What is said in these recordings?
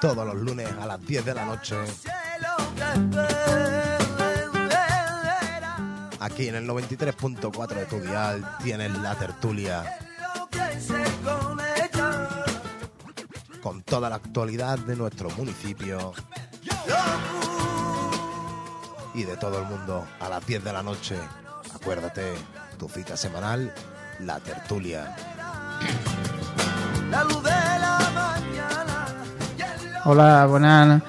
Todos los lunes a las 10 de la noche. Aquí en el 93.4 de tu dial tienes la tertulia. Con toda la actualidad de nuestro municipio. Y de todo el mundo a las 10 de la noche. Acuérdate, tu cita semanal, la tertulia. Hola, buenas,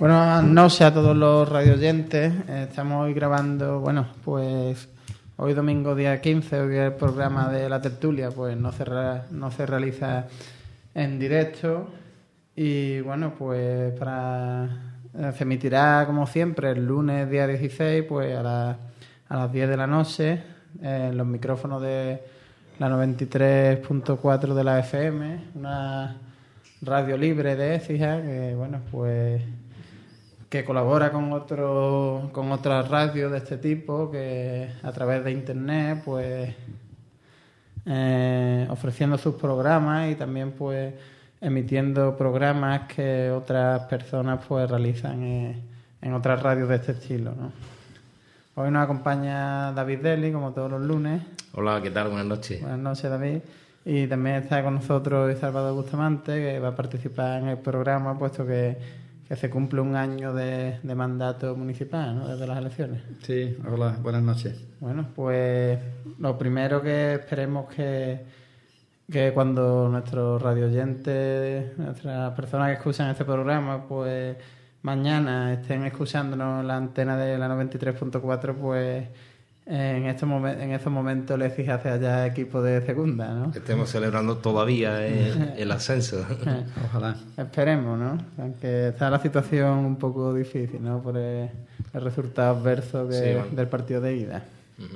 buenas noches a todos los radioyentes. Estamos hoy grabando, bueno, pues hoy domingo día 15, hoy el programa de la tertulia, pues no se, no se realiza en directo. Y bueno, pues para eh, se emitirá como siempre el lunes día 16, pues a, la- a las 10 de la noche, en los micrófonos de la 93.4 de la FM, una radio libre de Écija, que bueno, pues que colabora con otro, con otras radios de este tipo, que a través de internet, pues eh, ofreciendo sus programas y también pues emitiendo programas que otras personas pues realizan eh, en otras radios de este estilo, ¿no? Hoy nos acompaña David Deli, como todos los lunes. Hola, ¿qué tal? Buenas noches. Buenas noches, David. Y también está con nosotros Salvador Bustamante, que va a participar en el programa, puesto que, que se cumple un año de, de mandato municipal, ¿no? Desde las elecciones. Sí, hola, buenas noches. Bueno, pues lo primero que esperemos que, que cuando nuestros radioyentes, nuestras personas que escuchan este programa, pues mañana estén escuchándonos la antena de la 93.4, pues en estos, momen- en estos momentos les fijase allá equipo de segunda, ¿no? Estemos celebrando todavía el, el ascenso. Ojalá. Esperemos, ¿no? Aunque está la situación un poco difícil, ¿no? Por el, el resultado adverso que- Sí, bueno. del partido de ida.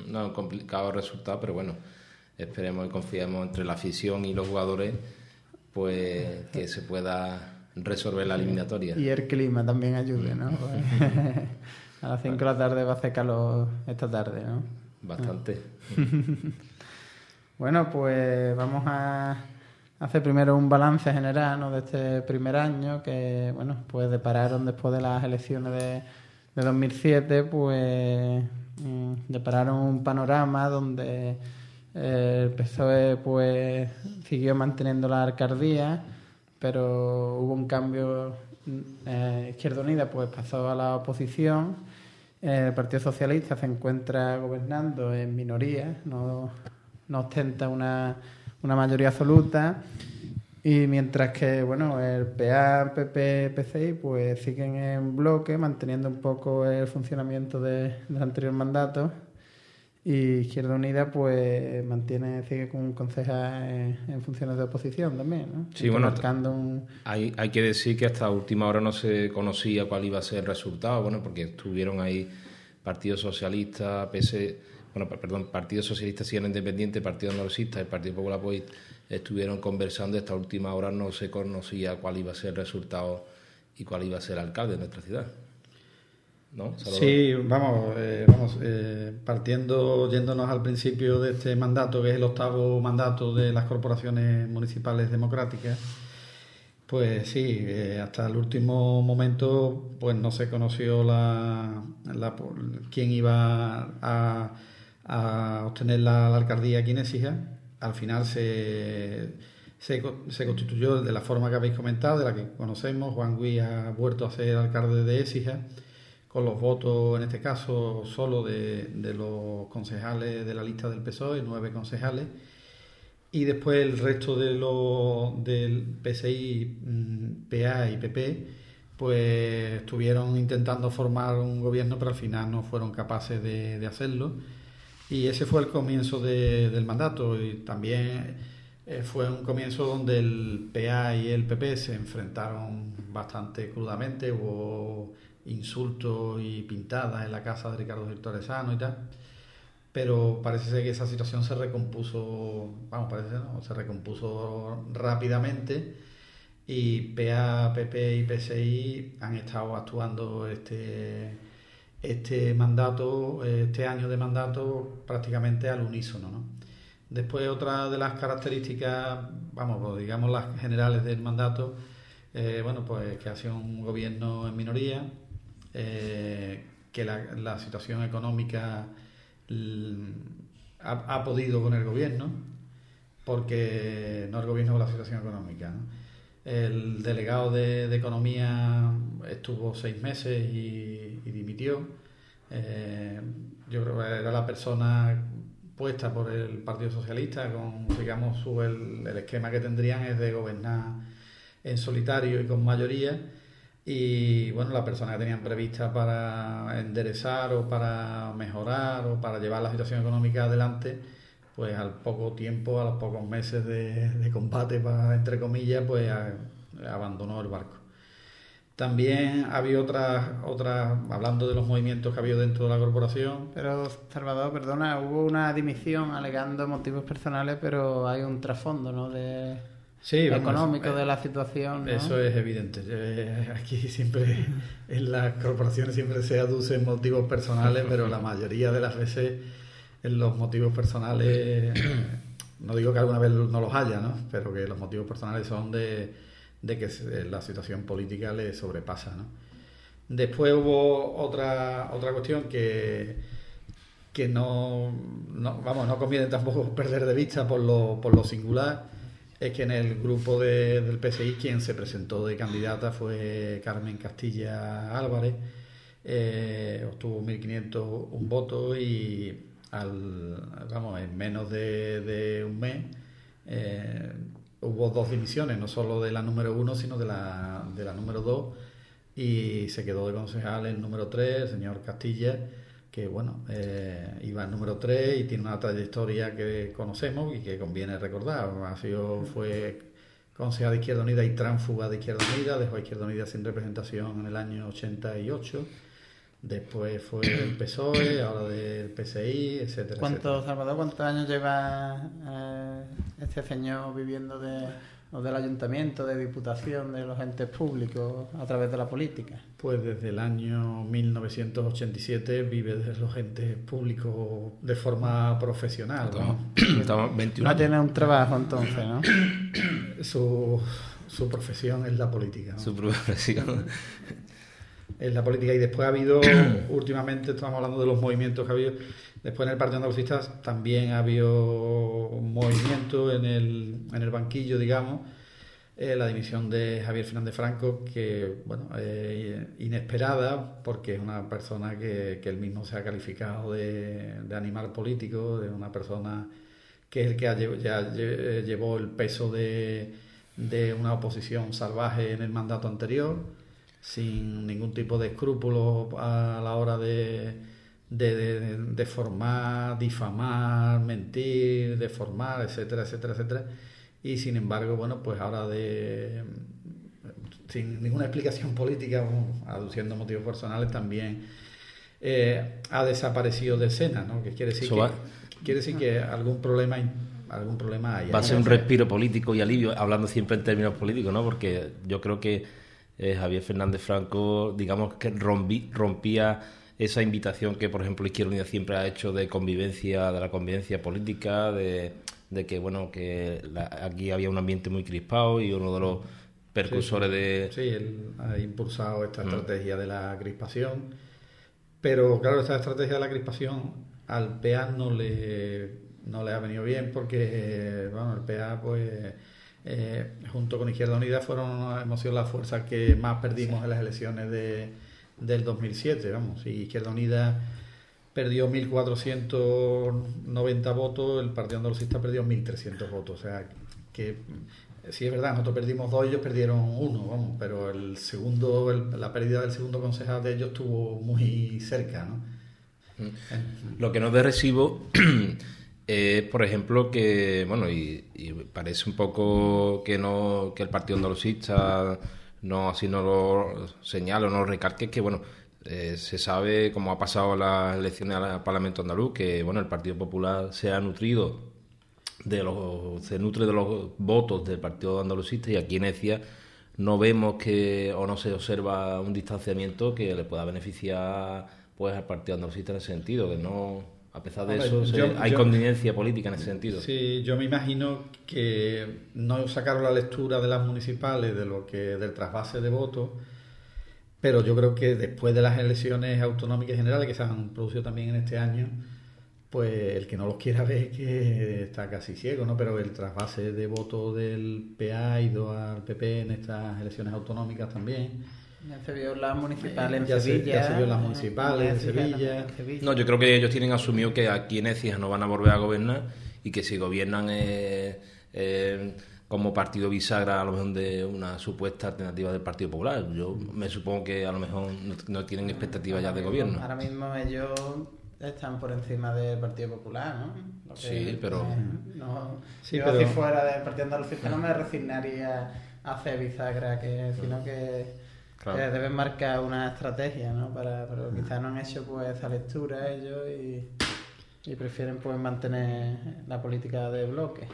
No, complicado resultado, pero bueno, esperemos y confiemos entre la afición y los jugadores, pues que se pueda resolver la eliminatoria. Y el clima también ayude, ¿no? a las 5 de la tarde va a hacer calor esta tarde, ¿no? Bastante. Bueno, pues vamos a hacer primero un balance general ¿no? de este primer año que, bueno, pues depararon después de las elecciones de, de 2007, pues mm, depararon un panorama donde eh, el PSOE pues siguió manteniendo la alcaldía, pero hubo un cambio, mm, eh, Izquierda Unida pues pasó a la oposición, el Partido Socialista se encuentra gobernando en minoría, no, no ostenta una, una mayoría absoluta. Y mientras que, bueno, el PA, PP, PCI, pues siguen en bloque, manteniendo un poco el funcionamiento de- del anterior mandato. Y Izquierda Unida, pues mantiene, sigue con un concejal en, en funciones de oposición también, ¿no? Sí, bueno, marcando un, Hay, hay que decir que hasta última hora no se conocía cuál iba a ser el resultado, bueno, porque estuvieron ahí Partido Socialista, PS, bueno, per- perdón, Partido Socialista Sierra Independiente, Partido Andalucista y Partido Popular pues estuvieron conversando, hasta última hora no se conocía cuál iba a ser el resultado y cuál iba a ser el alcalde de nuestra ciudad. ¿No? Salvador? Sí, vamos, eh, vamos eh, partiendo, yéndonos al principio de este mandato, que es el octavo mandato de las corporaciones municipales democráticas, pues sí, eh, hasta el último momento pues no se conoció la, la- quién iba a, a obtener la, la alcaldía aquí en Écija. Al final se, se, se constituyó de la forma que habéis comentado, de la que conocemos. Juan Gui ha vuelto a ser alcalde de Écija con los votos, en este caso, solo de, los concejales de la lista del PSOE, nueve concejales, y después el resto de los del PSI, mm, PA y PP, pues estuvieron intentando formar un gobierno, pero al final no fueron capaces de, hacerlo. Y ese fue el comienzo de- del mandato y también eh, fue un comienzo donde el PA y el PP se enfrentaron bastante crudamente, hubo insultos y pintadas en la casa de Ricardo Torresano y tal. Pero parece ser que esa situación se recompuso, vamos, parece, ¿no? Se recompuso rápidamente y PA, PP y PSI han estado actuando este, este mandato, este año de mandato prácticamente al unísono, ¿no? Después otra de las características, vamos, pues, digamos las generales del mandato, eh, bueno, pues que ha sido un gobierno en minoría, eh, que la, situación económica ha, podido con el gobierno, porque no el gobierno con la situación económica. El delegado de, Economía estuvo seis meses y, dimitió. Eh, yo creo que era la persona puesta por el Partido Socialista, con digamos su, el esquema que tendrían es de gobernar en solitario y con mayoría y bueno, la persona que tenían prevista para enderezar o para mejorar o para llevar la situación económica adelante, pues al poco tiempo, a los pocos meses de, combate, para, entre comillas, pues abandonó el barco. También había otras, otras, hablando de los movimientos que había dentro de la corporación. Pero, Salvador, perdona, hubo una dimisión alegando motivos personales, pero hay un trasfondo, ¿no? De económico de la situación. Eso es evidente. Aquí siempre, en las corporaciones siempre se aducen motivos personales, pero la mayoría de las veces en los motivos personales, no digo que alguna vez no los haya, ¿no? pero que los motivos personales son de, de que la situación política le sobrepasa. ¿no? Después hubo otra, otra cuestión que, que no, no, vamos, no conviene tampoco perder de vista por lo, por lo singular es que en el grupo del PSI quien se presentó de candidata fue Carmen Castilla Álvarez, eh, obtuvo 1.501 votos y al, vamos, en menos de, un mes eh, hubo dos dimisiones, no solo de la número uno, sino de la, de la número dos, y se quedó de concejal el número tres, el señor Castilla que bueno, eh, iba al número 3 y tiene una trayectoria que conocemos y que conviene recordar. Ha sido, fue concejal de Izquierda Unida y tránsfuga de Izquierda Unida, dejó a Izquierda Unida sin representación en el año 88. Después fue el PSOE, ahora del PSI, etcétera. ¿Cuántos, Salvador, cuántos años lleva eh, este señor viviendo de, o del ayuntamiento, de diputación, de los entes públicos a través de la política? Pues desde el año 1987 vive de los entes públicos de forma profesional. Estamos, 21 no tiene un trabajo entonces, ¿no? su, su profesión es la política. Su profesión. Es la política y después ha habido, últimamente estamos hablando de los movimientos que ha habido, después en el Partido Andalucista también ha habido movimiento en el, en el banquillo, digamos, eh, la dimisión de Javier Fernández Franco, que, bueno, eh, inesperada, porque es una persona que, que él mismo se ha calificado de, de, animal político, de una persona que es el que ya llevó el peso de, de una oposición salvaje en el mandato anterior sin ningún tipo de escrúpulos a la hora de, de, de, difamar, mentir, deformar, etcétera, etcétera, etcétera. Y sin embargo, bueno, pues ahora de sin ninguna explicación política, aduciendo motivos personales, también eh, ha desaparecido de escena, ¿no? Que quiere decir, que, quiere decir que algún problema algún problema hay. Va a ser un respiro político y alivio, hablando siempre en términos políticos, ¿no? Porque yo creo que eh, Javier Fernández Franco, digamos que rompía esa invitación que, por ejemplo, Izquierda Unida siempre ha hecho de convivencia, de la convivencia política, de, que, bueno, que aquí había un ambiente muy crispado y uno de los percursores de... Sí, él ha impulsado esta mm. estrategia de la crispación, pero claro, esta estrategia de la crispación al PA no le, no le ha venido bien porque, bueno, el PA pues eh, junto con Izquierda Unida, fueron, hemos sido las fuerzas que más perdimos en las elecciones de, del 2007. Vamos, y Izquierda Unida perdió 1.490 votos, el Partido Andalucista perdió 1.300 votos. O sea, que sí es verdad, nosotros perdimos dos, ellos perdieron uno, vamos, pero el segundo, la pérdida del segundo concejal de ellos estuvo muy cerca, ¿no? Mm. Lo que no de recibo es, por ejemplo, que, bueno, y, parece un poco que no que el Partido Andalucista no así no lo señalo, no lo que bueno, eh, se sabe, como ha pasado las elecciones al Parlamento andaluz, que bueno, el Partido Popular se ha nutrido de los, se nutre de los votos del Partido Andalucista y aquí en Ecia no vemos que o no se observa un distanciamiento que le pueda beneficiar pues al Partido Andalucista en ese sentido, que no a pesar de eso hay conveniencia política en ese sentido. Sí, yo me imagino que no sacaron la lectura de las municipales de lo que del trasvase de votos, pero yo creo que después de las elecciones autonómicas generales que se han producido también en este año, pues el que no los quiera ver es que está casi ciego, ¿no? Pero el trasvase de votos del PA ha ido al PP en estas elecciones autonómicas también. Ya se vio las municipales en Sevilla. ya se vio las municipales en Sevilla. No, yo creo que ellos tienen asumido que aquí en Ecija no van a volver a gobernar y que si gobiernan eh, eh, como partido bisagra a lo mejor de una supuesta alternativa del Partido Popular. Yo me supongo que a lo mejor no, tienen expectativas ya de gobierno. Ahora mismo ellos están por encima del Partido Popular, ¿no? sí, pero... no, sí, yo si fuera del Partido Andalucista no me resignaría a hacer bisagra, que, sino que, deben marcar una estrategia, ¿no? Para, pero quizás no han hecho pues esa lectura ellos y, y prefieren pues mantener la política de bloque.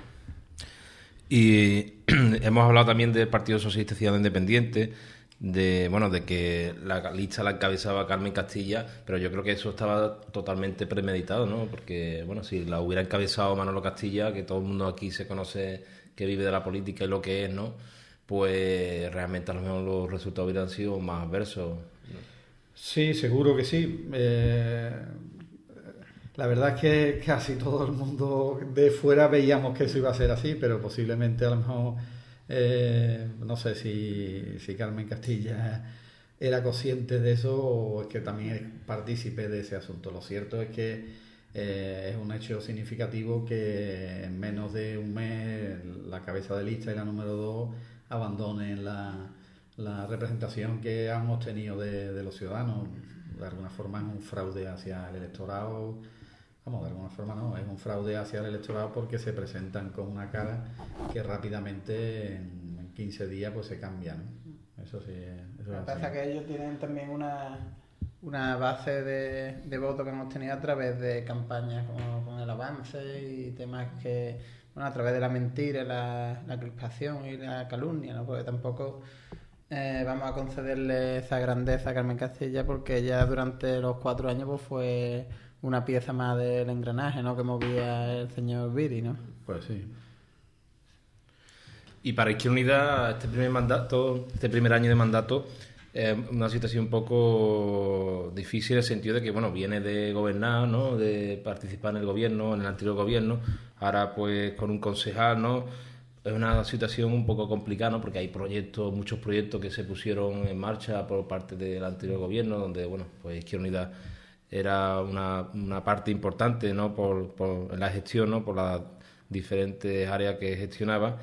Y hemos hablado también del Partido Socialista Ciudadano Independiente, de bueno de que la lista la encabezaba Carmen Castilla, pero yo creo que eso estaba totalmente premeditado, ¿no? Porque bueno, si la hubiera encabezado Manolo Castilla, que todo el mundo aquí se conoce que vive de la política y lo que es, ¿no? Pues realmente a lo mejor los resultados hubieran sido más adversos. Sí, seguro que sí. Eh, la verdad es que casi todo el mundo de fuera veíamos que eso iba a ser así, pero posiblemente a lo mejor eh, no sé si, si, Carmen Castilla era consciente de eso o es que también es partícipe de ese asunto. Lo cierto es que eh, es un hecho significativo que en menos de un mes la cabeza de lista y la número dos abandonen la, la representación que han obtenido de, de los ciudadanos. De alguna forma es un fraude hacia el electorado Vamos, de alguna forma no, es un fraude hacia el electorado porque se presentan con una cara que rápidamente en 15 días pues se cambian. Eso sí. Eso Me pasa que ellos tienen también una, una base de, de votos que hemos tenido a través de campañas como con el avance y temas que, bueno, a través de la mentira, la, la crispación y la calumnia, ¿no? Porque tampoco eh, vamos a concederle esa grandeza a Carmen Castilla porque ella durante los cuatro años pues fue una pieza más del engranaje, ¿no? Que movía el señor Viri, ¿no? Pues sí. Y para Izquierda Unida, este primer mandato, este primer año de mandato, una situación un poco difícil en el sentido de que, bueno, viene de gobernar, ¿no? De participar en el gobierno, en el anterior gobierno, ahora pues con un concejal, ¿no? Es una situación un poco complicada, ¿no? Porque hay proyectos, muchos proyectos que se pusieron en marcha por parte del anterior gobierno, donde, bueno, pues Izquierda Unida era una, una parte importante ¿no? por, por la gestión, ¿no? por las diferentes áreas que gestionaba.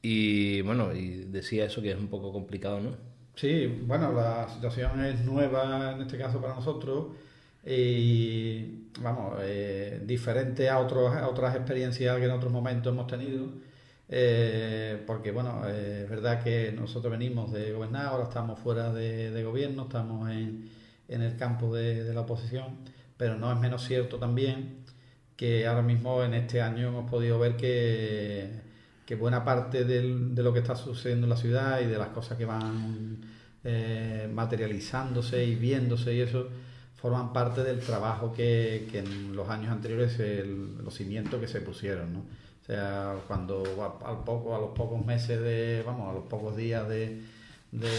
Y bueno, y decía eso que es un poco complicado, ¿no? Sí, bueno, la situación es nueva en este caso para nosotros y vamos, eh, diferente a, otros, a otras experiencias que en otros momentos hemos tenido. Eh, porque bueno, eh, es verdad que nosotros venimos de gobernar, ahora estamos fuera de, de gobierno, estamos en, en el campo de, la oposición, pero no es menos cierto también que ahora mismo en este año hemos podido ver que, buena parte de lo que está sucediendo en la ciudad y de las cosas que van materializándose y viéndose y eso forman parte del trabajo que, en los años anteriores, los cimientos que se pusieron. ¿no? O sea, cuando al poco, a los pocos meses de, vamos, a los pocos días de, de,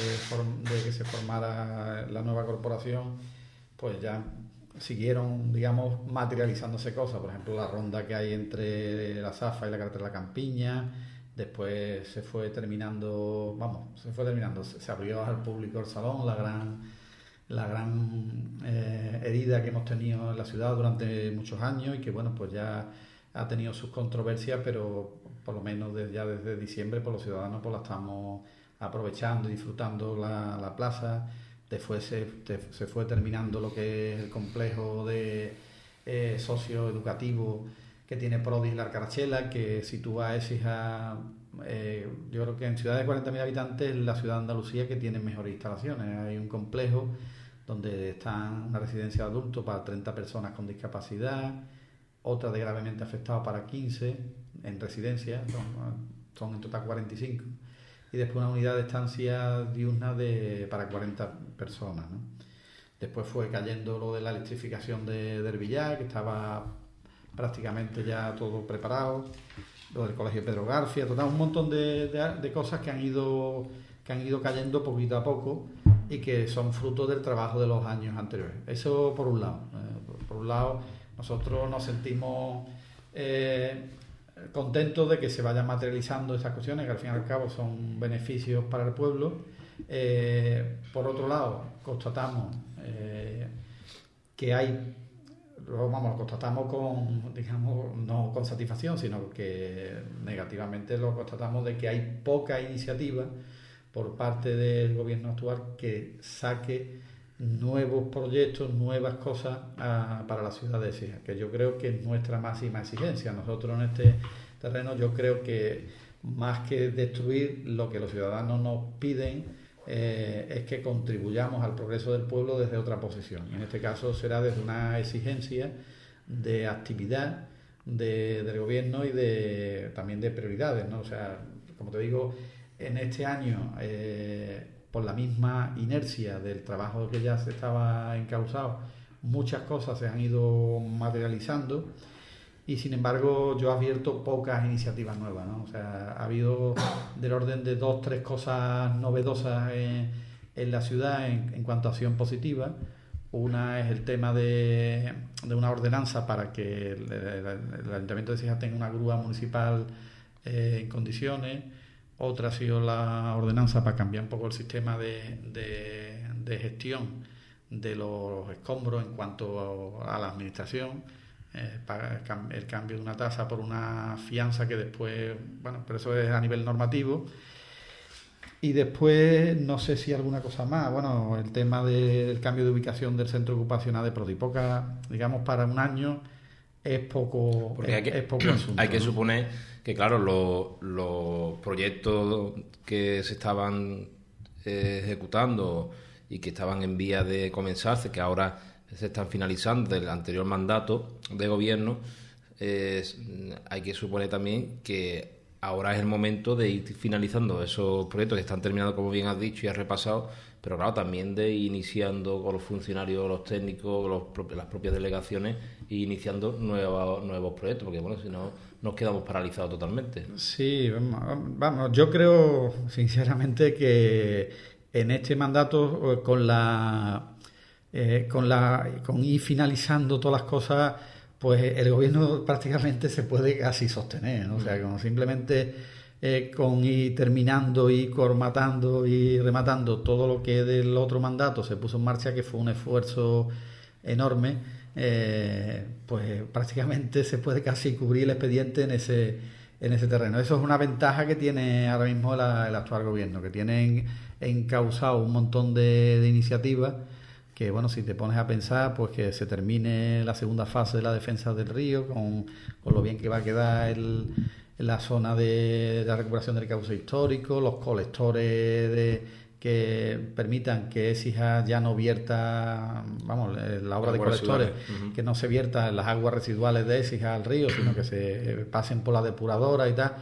que se formara la nueva corporación, pues ya siguieron, digamos, materializándose cosas. Por ejemplo, la ronda que hay entre la Zafa y la carretera La Campiña. Después se fue terminando, vamos, se fue terminando, se, abrió al público el salón, la gran, la gran eh, herida que hemos tenido en la ciudad durante muchos años y que, bueno, pues ya ha tenido sus controversias, pero por lo menos desde, ya desde diciembre, por los ciudadanos, pues la estamos aprovechando y disfrutando la, plaza. Después se, se, fue terminando lo que es el complejo de eh, socioeducativo que tiene Prodi la Carachela, que sitúa a Écija, eh, yo creo que en ciudades de 40.000 habitantes es la ciudad de Andalucía que tiene mejores instalaciones. Hay un complejo donde están una residencia de adultos para 30 personas con discapacidad, otra de gravemente afectados para 15 en residencia, son, en total 45, y después una unidad de estancia diurna de, para 40 personas. Después fue cayendo lo de la electrificación de, del Villar, que estaba prácticamente ya todo preparado, del Colegio Pedro García, total, un montón de, de, cosas que han ido que han ido cayendo poquito a poco y que son fruto del trabajo de los años anteriores. Eso por un lado. Eh, por un lado, nosotros nos sentimos eh, contentos de que se vayan materializando esas cuestiones, que al fin y al cabo son beneficios para el pueblo. Eh, por otro lado, constatamos que hay vamos, lo constatamos con, digamos, no con satisfacción, sino que negativamente lo constatamos de que hay poca iniciativa por parte del gobierno actual que saque nuevos proyectos, nuevas cosas para la ciudad de Sija, que yo creo que es nuestra máxima exigencia. Nosotros en este terreno yo creo que más que destruir lo que los ciudadanos nos piden eh, es que contribuyamos al progreso del pueblo desde otra posición. En este caso será desde una exigencia de actividad del gobierno y de también de prioridades, ¿no? O sea, como te digo, en este año, eh, por la misma inercia del trabajo que ya se estaba encauzado, muchas cosas se han ido materializando y sin embargo yo he abierto pocas iniciativas nuevas, ¿no? O sea, ha habido del orden de dos, tres cosas novedosas en, la ciudad en, cuanto a acción positiva. Una es el tema de, una ordenanza para que el, Ayuntamiento de Sija tenga una grúa municipal eh, en condiciones otra ha sido la ordenanza para cambiar un poco el sistema de, gestión de los escombros en cuanto a, la administración. Eh, el, cambio de una tasa por una fianza que después, bueno, pero eso es a nivel normativo. Y después, no sé si alguna cosa más, bueno, el tema del cambio de ubicación del centro ocupacional de Prodipoca, digamos, para un año es poco, Porque hay que, es poco Hay que suponer que, claro, los, proyectos que se estaban eh, ejecutando y que estaban en vía de comenzarse, que ahora se están finalizando del anterior mandato de gobierno, hay que suponer también que ahora es el momento de ir finalizando esos proyectos que están terminados, como bien has dicho y has repasado, pero claro, también de ir iniciando con los funcionarios, los técnicos, las propias delegaciones e iniciando nuevos, nuevos proyectos, porque bueno, si no nos quedamos paralizados totalmente. Sí, vamos, yo creo sinceramente que en este mandato eh, con la eh, con la con ir finalizando todas las cosas pues el gobierno prácticamente se puede casi sostener, ¿no? o sea, como simplemente eh, con ir terminando y cormatando y rematando todo lo que del otro mandato se puso en marcha, que fue un esfuerzo enorme, eh, pues prácticamente se puede casi cubrir el expediente en ese, en ese terreno. Eso es una ventaja que tiene ahora mismo el actual gobierno, que tienen encausado un montón de iniciativas que bueno, si te pones a pensar, pues que se termine la segunda fase de la defensa del río, con, con lo bien que va a quedar el, la zona de, la recuperación del cauce histórico, los colectores de, que permitan que Écija ya no vierta, vamos, eh, la obra de colectores, que no se vierta las aguas residuales de Écija al río, sino que se pasen por la depuradora y tal.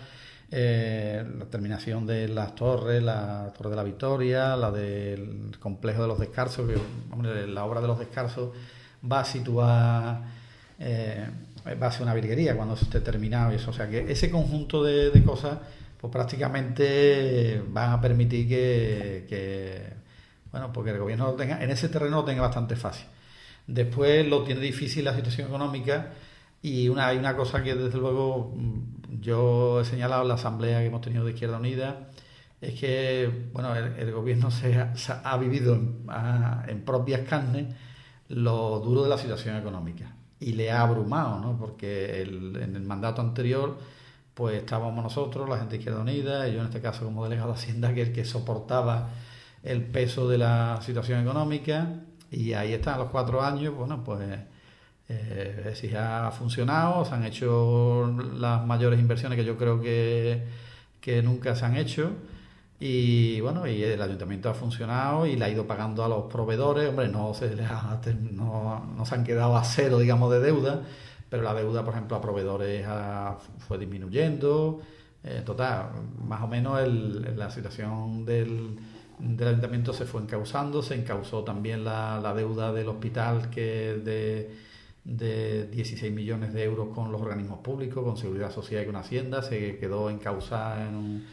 Eh, la terminación de las torres, la Torre de la Victoria, la del complejo de los descarsos, que la obra de los descarsos va a situar, eh, va a ser una virguería cuando esté terminado eso. O sea que ese conjunto de, cosas, pues prácticamente van a permitir que, bueno, porque el gobierno lo tenga, en ese terreno lo tenga bastante fácil. Después lo tiene difícil la situación económica y una, hay una cosa que desde luego yo he señalado en la asamblea que hemos tenido de Izquierda Unida, es que bueno, el, gobierno se ha, vivido en, propias carnes lo duro de la situación económica y le ha abrumado, ¿no? porque en el mandato anterior pues estábamos nosotros, la gente de Izquierda Unida, yo en este caso como delegado de Hacienda, que el que soportaba el peso de la situación económica, y ahí están los cuatro años, bueno, pues Eh, ha funcionado, se han hecho las mayores inversiones que yo creo que, que nunca se han hecho. Y bueno, y el ayuntamiento ha funcionado y le ha ido pagando a los proveedores. Hombre, no se, no, no se han quedado a cero, digamos, de deuda, pero la deuda, por ejemplo, a proveedores fue disminuyendo. Eh, total, más o menos la situación del, del, ayuntamiento se fue encausando, se encausó también la, la deuda del hospital que de, de 16 millones de euros con los organismos públicos, con Seguridad Social y con Hacienda, se quedó encausada en un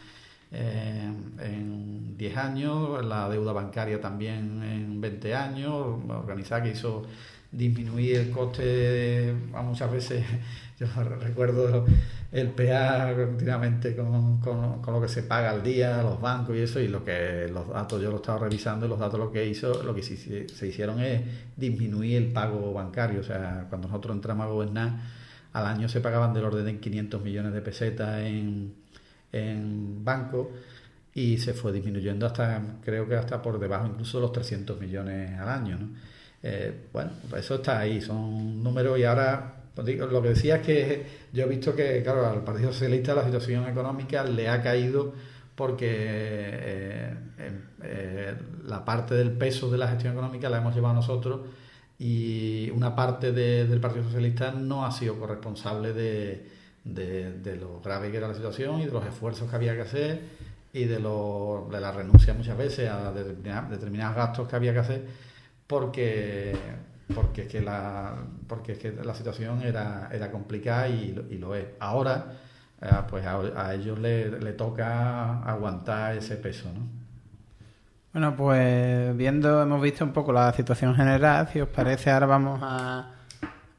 eh, en 10 años, la deuda bancaria también en 20 años, organizada que hizo disminuir el coste, muchas veces yo recuerdo el PA continuamente con, con, lo que se paga al día, los bancos y eso, y lo que los datos yo lo estaba revisando y los datos lo que hizo, lo que se, se hicieron es disminuir el pago bancario, o sea, cuando nosotros entramos a gobernar, al año se pagaban del orden de 500 millones de pesetas en en banco y se fue disminuyendo hasta, creo que hasta por debajo incluso de los 300 millones al año. ¿no? Eh, bueno, eso está ahí, son números y ahora pues lo que decía es que yo he visto que, claro, al Partido Socialista la situación económica le ha caído porque eh, eh, la parte del peso de la gestión económica la hemos llevado nosotros y una parte del Partido Socialista no ha sido corresponsable de, de, lo grave que era la situación y de los esfuerzos que había que hacer y de, lo, de la renuncia muchas veces a determinados gastos que había que hacer porque porque es que la porque que la situación era, era complicada y, lo es ahora eh, pues a, ellos le, le, toca aguantar ese peso ¿no? bueno pues viendo hemos visto un poco la situación general si os parece ahora vamos a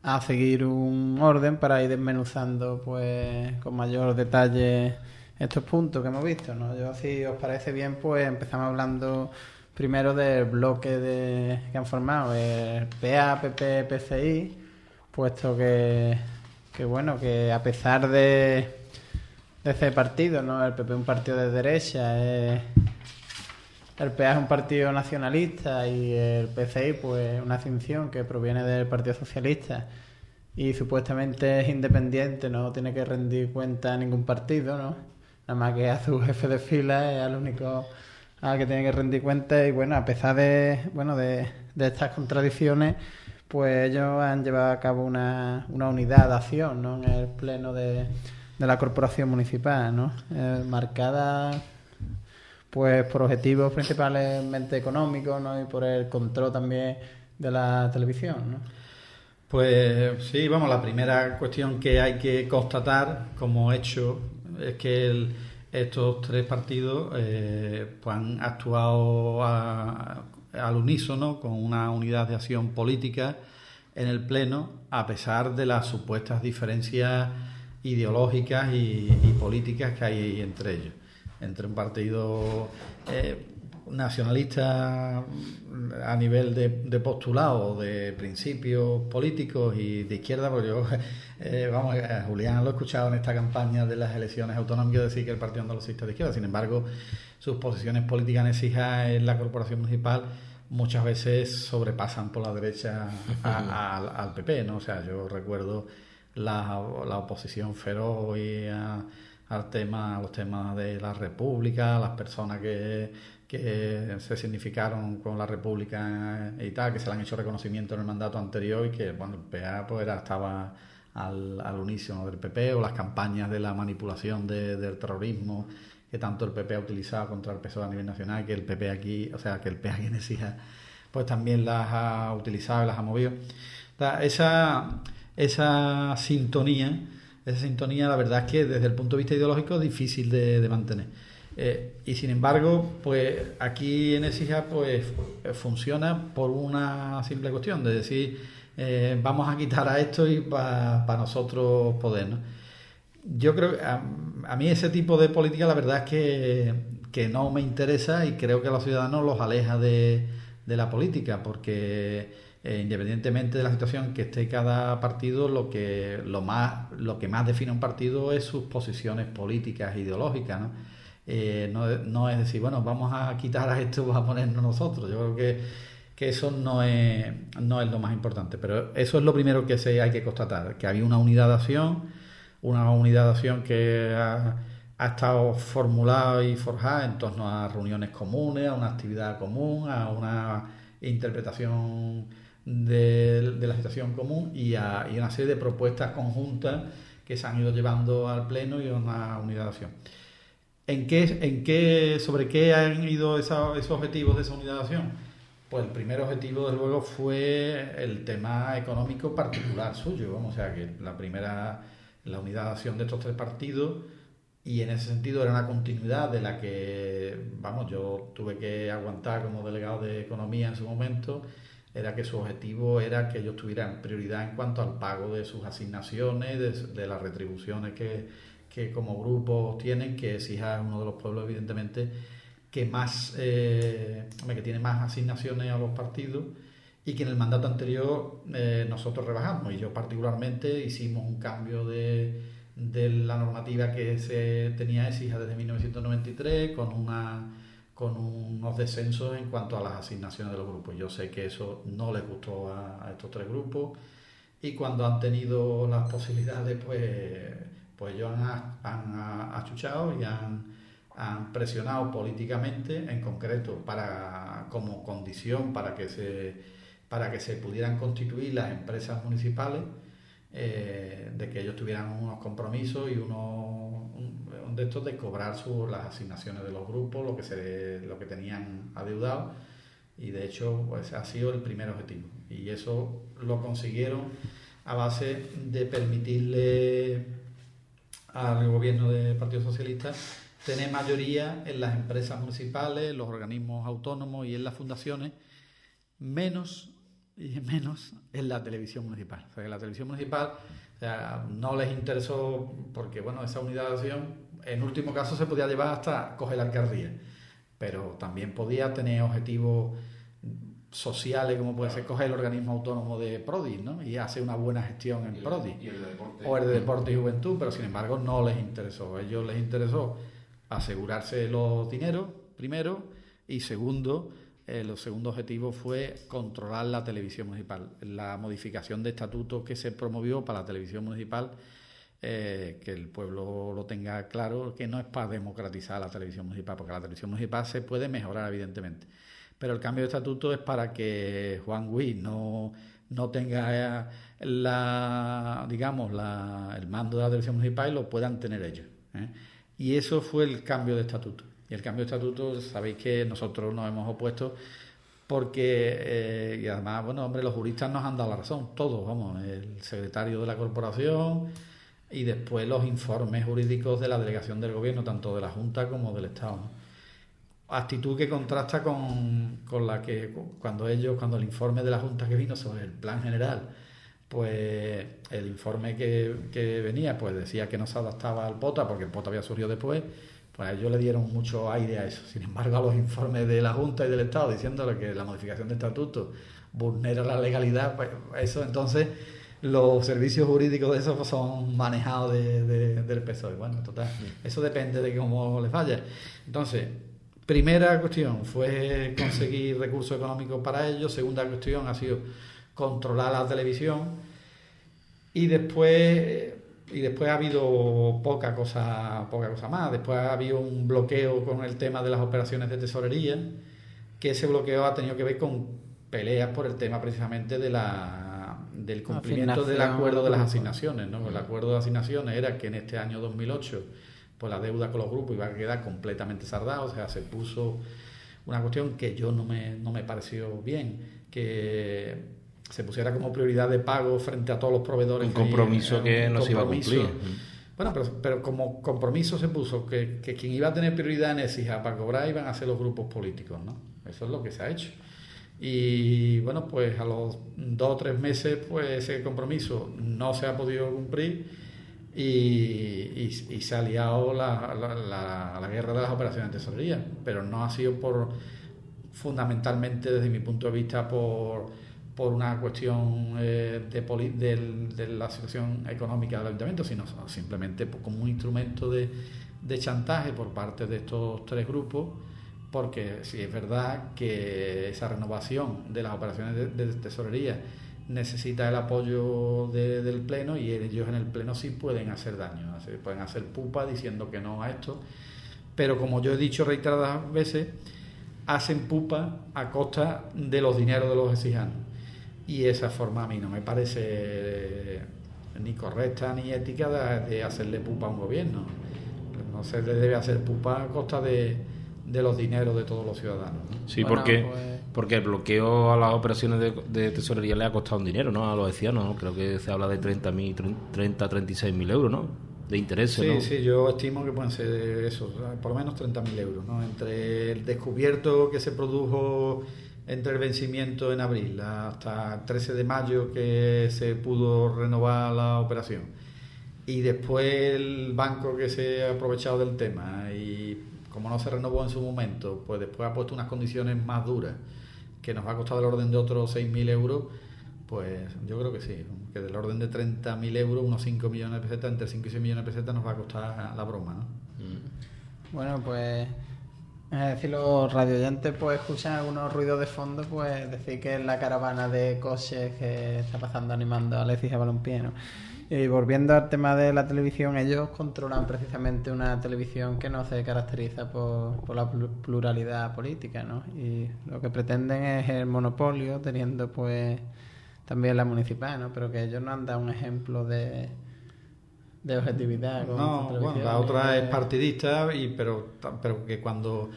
a seguir un orden para ir desmenuzando pues con mayor detalle estos puntos que hemos visto, ¿no? Yo si os parece bien, pues empezamos hablando primero del bloque de, que han formado el PA, PP, PCI, puesto que, que bueno, que a pesar de, de ese partido, ¿no? El PP es un partido de derecha, el PA es un partido nacionalista y el PCI, pues una asunción que proviene del Partido Socialista y supuestamente es independiente, no tiene que rendir cuenta a ningún partido, ¿no? Nada más que a su jefe de fila es al único al que tiene que rendir cuenta y bueno, a pesar de, bueno, de, estas contradicciones, pues ellos han llevado a cabo una, una unidad de acción, ¿no? En el pleno de, de la corporación municipal, ¿no? Eh, marcada pues por objetivos principalmente económicos, ¿no? Y por el control también de la televisión, ¿no? Pues sí, vamos, la primera cuestión que hay que constatar como hecho es que estos tres partidos eh, pues han actuado al unísono con una unidad de acción política en el Pleno, a pesar de las supuestas diferencias ideológicas y, políticas que hay entre ellos. Entre un partido eh, nacionalista a nivel de, de postulado, de principios políticos y de izquierda, porque yo, eh, vamos, a Julián lo he escuchado en esta campaña de las elecciones autonómicas decir que el Partido Andalucista de izquierda, sin embargo, sus posiciones políticas en exija en la corporación municipal muchas veces sobrepasan por la derecha al PP, ¿no? O sea, yo recuerdo la, la oposición feroz y al tema, a los temas de la República, las personas que que se significaron con la República y tal, que se le han hecho reconocimiento en el mandato anterior y que, bueno, el PA pues estaba al, al unísono del PP o las campañas de la manipulación del terrorismo que tanto el PP ha utilizado contra el PSOE a nivel nacional, que el PP aquí, o sea, que el PA aquí en pues también las ha utilizado y las ha movido. esa, esa sintonía, esa sintonía, la verdad es que desde el punto de vista ideológico es difícil de mantener eh, y sin embargo, pues aquí en ESIJA pues funciona por una simple cuestión de decir eh, vamos a quitar a esto y para nosotros poder. Yo creo que a, mí ese tipo de política la verdad es que, que, no me interesa y creo que a los ciudadanos los aleja de, de la política porque eh, independientemente de la situación que esté cada partido, lo que, lo, más, lo que más define un partido es sus posiciones políticas, ideológicas. ¿no? Eh, no, no, es decir, bueno, vamos a quitar a esto, vamos a ponernos nosotros. Yo creo que, que eso no es, no es lo más importante, pero eso es lo primero que se hay que constatar, que había una unidad de acción, una unidad de acción que ha, estado formulada y forjada en torno a reuniones comunes, a una actividad común, a una interpretación de, la situación común y a, y una serie de propuestas conjuntas que se han ido llevando al Pleno y a una unidad de acción. ¿En qué, en qué, ¿Sobre qué han ido esos objetivos de esa unidad de acción? Pues el primer objetivo, desde luego, fue el tema económico particular suyo. Vamos, o sea, que la primera, la unidad de acción de estos tres partidos, y en ese sentido era una continuidad de la que, vamos, yo tuve que aguantar como delegado de Economía en su momento, era que su objetivo era que ellos tuvieran prioridad en cuanto al pago de sus asignaciones, de, las retribuciones que, que como grupo tienen, que exija uno de los pueblos, evidentemente, que más eh, que tiene más asignaciones a los partidos y que en el mandato anterior eh, nosotros rebajamos y yo particularmente hicimos un cambio de, de la normativa que se tenía exija desde 1993 con una con unos descensos en cuanto a las asignaciones de los grupos. Yo sé que eso no les gustó a, estos tres grupos y cuando han tenido las posibilidades, pues, pues ellos han, han achuchado y han, presionado políticamente, en concreto, para, como condición para que se, para que se pudieran constituir las empresas municipales, eh, de que ellos tuvieran unos compromisos y unos de estos de cobrar las asignaciones de los grupos, lo que se lo que tenían adeudado y de hecho pues ha sido el primer objetivo. Y eso lo consiguieron a base de permitirle al gobierno del Partido Socialista tener mayoría en las empresas municipales, los organismos autónomos y en las fundaciones, menos y menos en la televisión municipal. O sea, que la televisión municipal no les interesó porque, bueno, esa unidad de acción, en último caso, se podía llevar hasta coger la alcaldía, pero también podía tener objetivos sociales, como puede ser coger el organismo autónomo de Prodi, ¿no? Y hacer una buena gestión en Prodi. o el de deporte y juventud, pero sin embargo no les interesó. A ellos les interesó asegurarse los dineros, primero, y segundo, el eh, segundo objetivo fue controlar la televisión municipal. La modificación de estatutos que se promovió para la televisión municipal, eh, que el pueblo lo tenga claro, que no es para democratizar la televisión municipal, porque la televisión municipal se puede mejorar, evidentemente. Pero el cambio de estatuto es para que Juan Gui no, no tenga eh, la, digamos, la, el mando de la televisión municipal y lo puedan tener ellos. Y eso fue el cambio de estatuto. Y el cambio de estatuto, sabéis que nosotros nos hemos opuesto porque, eh, y además, bueno, hombre, los juristas nos han dado la razón, todos, vamos, el secretario de la corporación y después los informes jurídicos de la delegación del gobierno, tanto de la Junta como del Estado. Actitud que contrasta con, con la que cuando ellos, cuando el informe de la Junta que vino sobre el plan general, pues el informe que, venía pues decía que no se adaptaba al POTA porque el POTA había surgido después, pues ellos le dieron mucho aire a eso. Sin embargo, a los informes de la Junta y del Estado diciéndole que la modificación de estatuto vulnera la legalidad, pues eso entonces los servicios jurídicos de eso pues, son manejados de, del PSOE. Bueno, total, eso depende de cómo les vaya. Entonces, primera cuestión fue conseguir recursos económicos para ellos. Segunda cuestión ha sido controlar la televisión y después y después ha habido poca cosa poca cosa más después ha habido un bloqueo con el tema de las operaciones de tesorería que ese bloqueo ha tenido que ver con peleas por el tema precisamente de la del cumplimiento del acuerdo de las asignaciones ¿no? el acuerdo de asignaciones era que en este año 2008 pues la deuda con los grupos iba a quedar completamente sardada o sea se puso una cuestión que yo no me, no me pareció bien que se pusiera como prioridad de pago frente a todos los proveedores. Un compromiso que, no se iba a cumplir. Bueno, pero, como compromiso se puso que, quien iba a tener prioridad en ESIJA para cobrar iban a ser los grupos políticos, ¿no? Eso es lo que se ha hecho. Y bueno, pues a los dos o tres meses, pues ese compromiso no se ha podido cumplir y, se ha liado la, la, la, guerra de las operaciones de tesorería, pero no ha sido por fundamentalmente desde mi punto de vista por por una cuestión eh, de, la situación económica del ayuntamiento, sino simplemente como un instrumento de, chantaje por parte de estos tres grupos porque si es verdad que esa renovación de las operaciones de, tesorería necesita el apoyo del Pleno y ellos en el Pleno sí pueden hacer daño, pueden hacer pupa diciendo que no a esto, pero como yo he dicho reiteradas veces, hacen pupa a costa de los dineros de los exijanos. Y esa forma a mí no me parece ni correcta ni ética de, hacerle pupa a un gobierno. No se le debe hacer pupa a costa de, los dineros de todos los ciudadanos. Sí, porque, pues- porque el bloqueo a las operaciones de, tesorería le ha costado un dinero, ¿no? A los encianos, creo que se habla de 30, 30 36 mil euros, ¿no? De intereses, sí, Sí, yo estimo que pueden ser eso, por lo menos 30 mil euros, ¿no? Entre el descubierto que se produjo entre el vencimiento en abril hasta el 13 de mayo que se pudo renovar la operación y después el banco que se ha aprovechado del tema y como no se renovó en su momento, pues después ha puesto unas condiciones más duras que nos va a costar del orden de otros 6.000 euros, pues yo creo que sí, que del orden de 30.000 euros, unos 5 millones de pesetas, entre 5 y 6 millones de pesetas nos va a costar la broma, ¿no? Mm. Bueno, pues es decir, los radioyentes pues escuchan algunos ruidos de fondo, pues decir que es la caravana de coches que está pasando animando a Alexis a Balompié, Y volviendo al tema de la televisión, ellos controlan precisamente una televisión que no se caracteriza por, la pluralidad política, ¿no? Y lo que pretenden es el monopolio, teniendo pues también la municipal, ¿no? Pero que ellos no han dado un ejemplo de, de objetividad. no, bueno, la otra es partidista, y, pero, pero que cuando...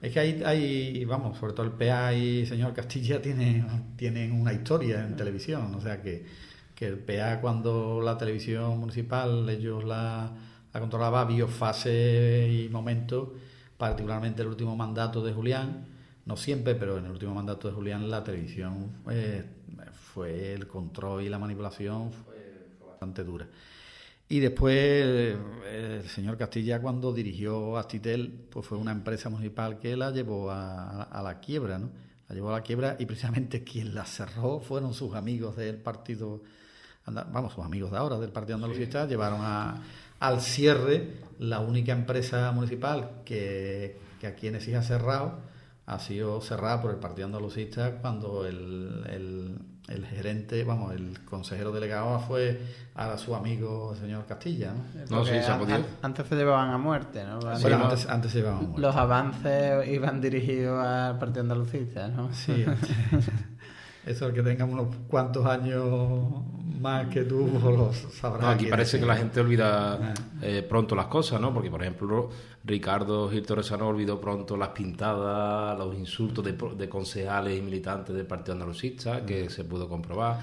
Es que hay, hay, vamos, sobre todo el PA y señor Castilla tienen, tienen una historia en televisión, o sea que, que PA cuando la televisión municipal ellos la, la controlaba, vio fase y momentos, particularmente el último mandato de Julián, no siempre, pero en el último mandato de Julián la televisión eh, fue el control y la manipulación fue bastante dura. Y después el señor Castilla cuando dirigió Astitel, pues fue una empresa municipal que la llevó a, la quiebra, ¿no? La llevó a la quiebra y precisamente quien la cerró fueron sus amigos del partido, vamos, sus amigos de ahora del Partido Andalucista, llevaron a, al cierre la única empresa municipal que, que aquí en Ecija ha cerrado, ha sido cerrada por el Partido Andalucista cuando el el gerente, vamos, el consejero delegado fue a su amigo el señor Castilla, ¿no? no sí, se Antes se llevaban a muerte, ¿no? antes, antes, se llevaban a muerte. Los avances iban dirigidos al Partido Andalucista, ¿no? Sí. Eso, el que tenga unos cuantos años más que tú, lo sabrás. No, aquí parece que la gente olvida ah. eh, pronto las cosas, ¿no? Porque, por ejemplo, Ricardo Gil Torresano olvidó pronto las pintadas, los insultos de, concejales y militantes del Partido Andalucista, que mm. se pudo comprobar.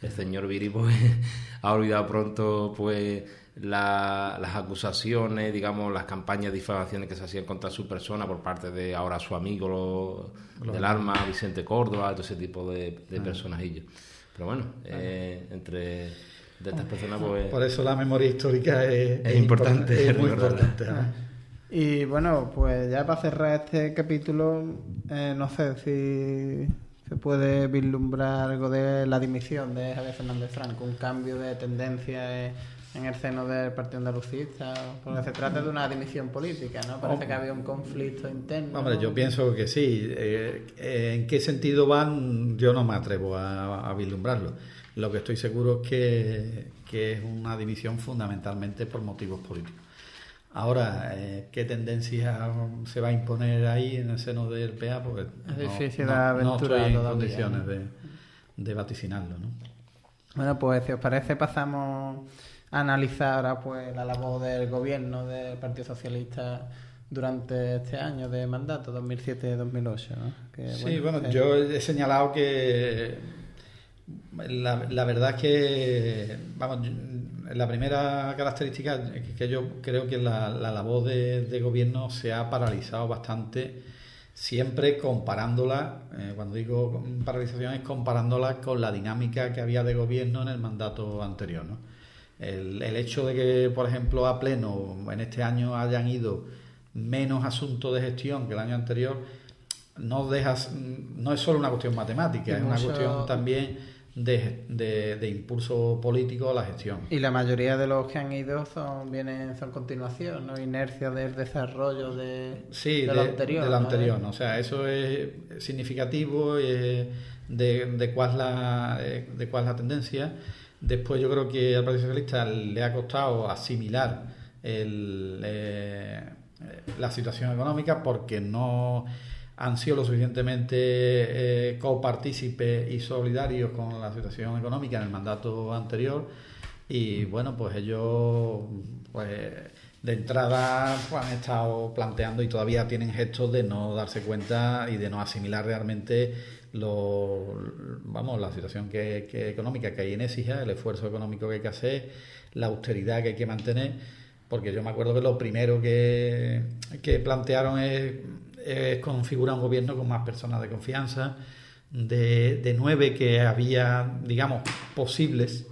El señor Viri, pues, ha olvidado pronto, pues las acusaciones, digamos, las campañas de difamaciones que se hacían contra su persona por parte de ahora su amigo del arma, Vicente Córdoba, todo ese tipo de, de personajillos. Pero bueno, eh, entre estas personas, pues. Por eso la memoria histórica es, importante. muy importante. Y bueno, pues ya para cerrar este capítulo, eh, no sé si se puede vislumbrar algo de la dimisión de Javier Fernández Franco, un cambio de tendencia en el seno del Partido Andalucista, porque se trata de una dimisión política, ¿no? Parece que había un conflicto interno. Hombre, yo pienso que sí. Eh, eh, ¿En qué sentido van? Yo no me atrevo a, vislumbrarlo. Lo que estoy seguro es que, que, es una división fundamentalmente por motivos políticos. Ahora, eh, ¿qué tendencia se va a imponer ahí en el seno del PA? Porque es difícil no, no estoy en condiciones de, de vaticinarlo, ¿no? Bueno, pues si os parece pasamos analizar ahora pues la labor del gobierno del Partido Socialista durante este año de mandato 2007-2008. ¿no? sí, bueno, yo he señalado que la, la, verdad es que, vamos, la primera característica es que yo creo que la, la labor de, de, gobierno se ha paralizado bastante, siempre comparándola, eh, cuando digo paralización es comparándola con la dinámica que había de gobierno en el mandato anterior. ¿no? El, hecho de que, por ejemplo, a pleno en este año hayan ido menos asuntos de gestión que el año anterior, no dejas, no es solo una cuestión matemática, es una cuestión también de, de, impulso político a la gestión. Y la mayoría de los que han ido son vienen son continuación, ¿no? Inercia del desarrollo de, sí, de, lo anterior. De lo anterior, O sea, eso es significativo de, de, cuál es la, de cuál es la tendencia. Después yo creo que al Partido Socialista le ha costado asimilar el, eh, la situación económica porque no han sido lo suficientemente eh, copartícipes y solidarios con la situación económica en el mandato anterior. Y bueno pues ellos pues de entrada pues, han estado planteando y todavía tienen gestos de no darse cuenta y de no asimilar realmente lo, vamos la situación que, económica que hay en Écija, el esfuerzo económico que hay que hacer, la austeridad que hay que mantener, porque yo me acuerdo que lo primero que, que plantearon es configurar un gobierno con más personas de confianza. De, nueve que había, digamos, posibles,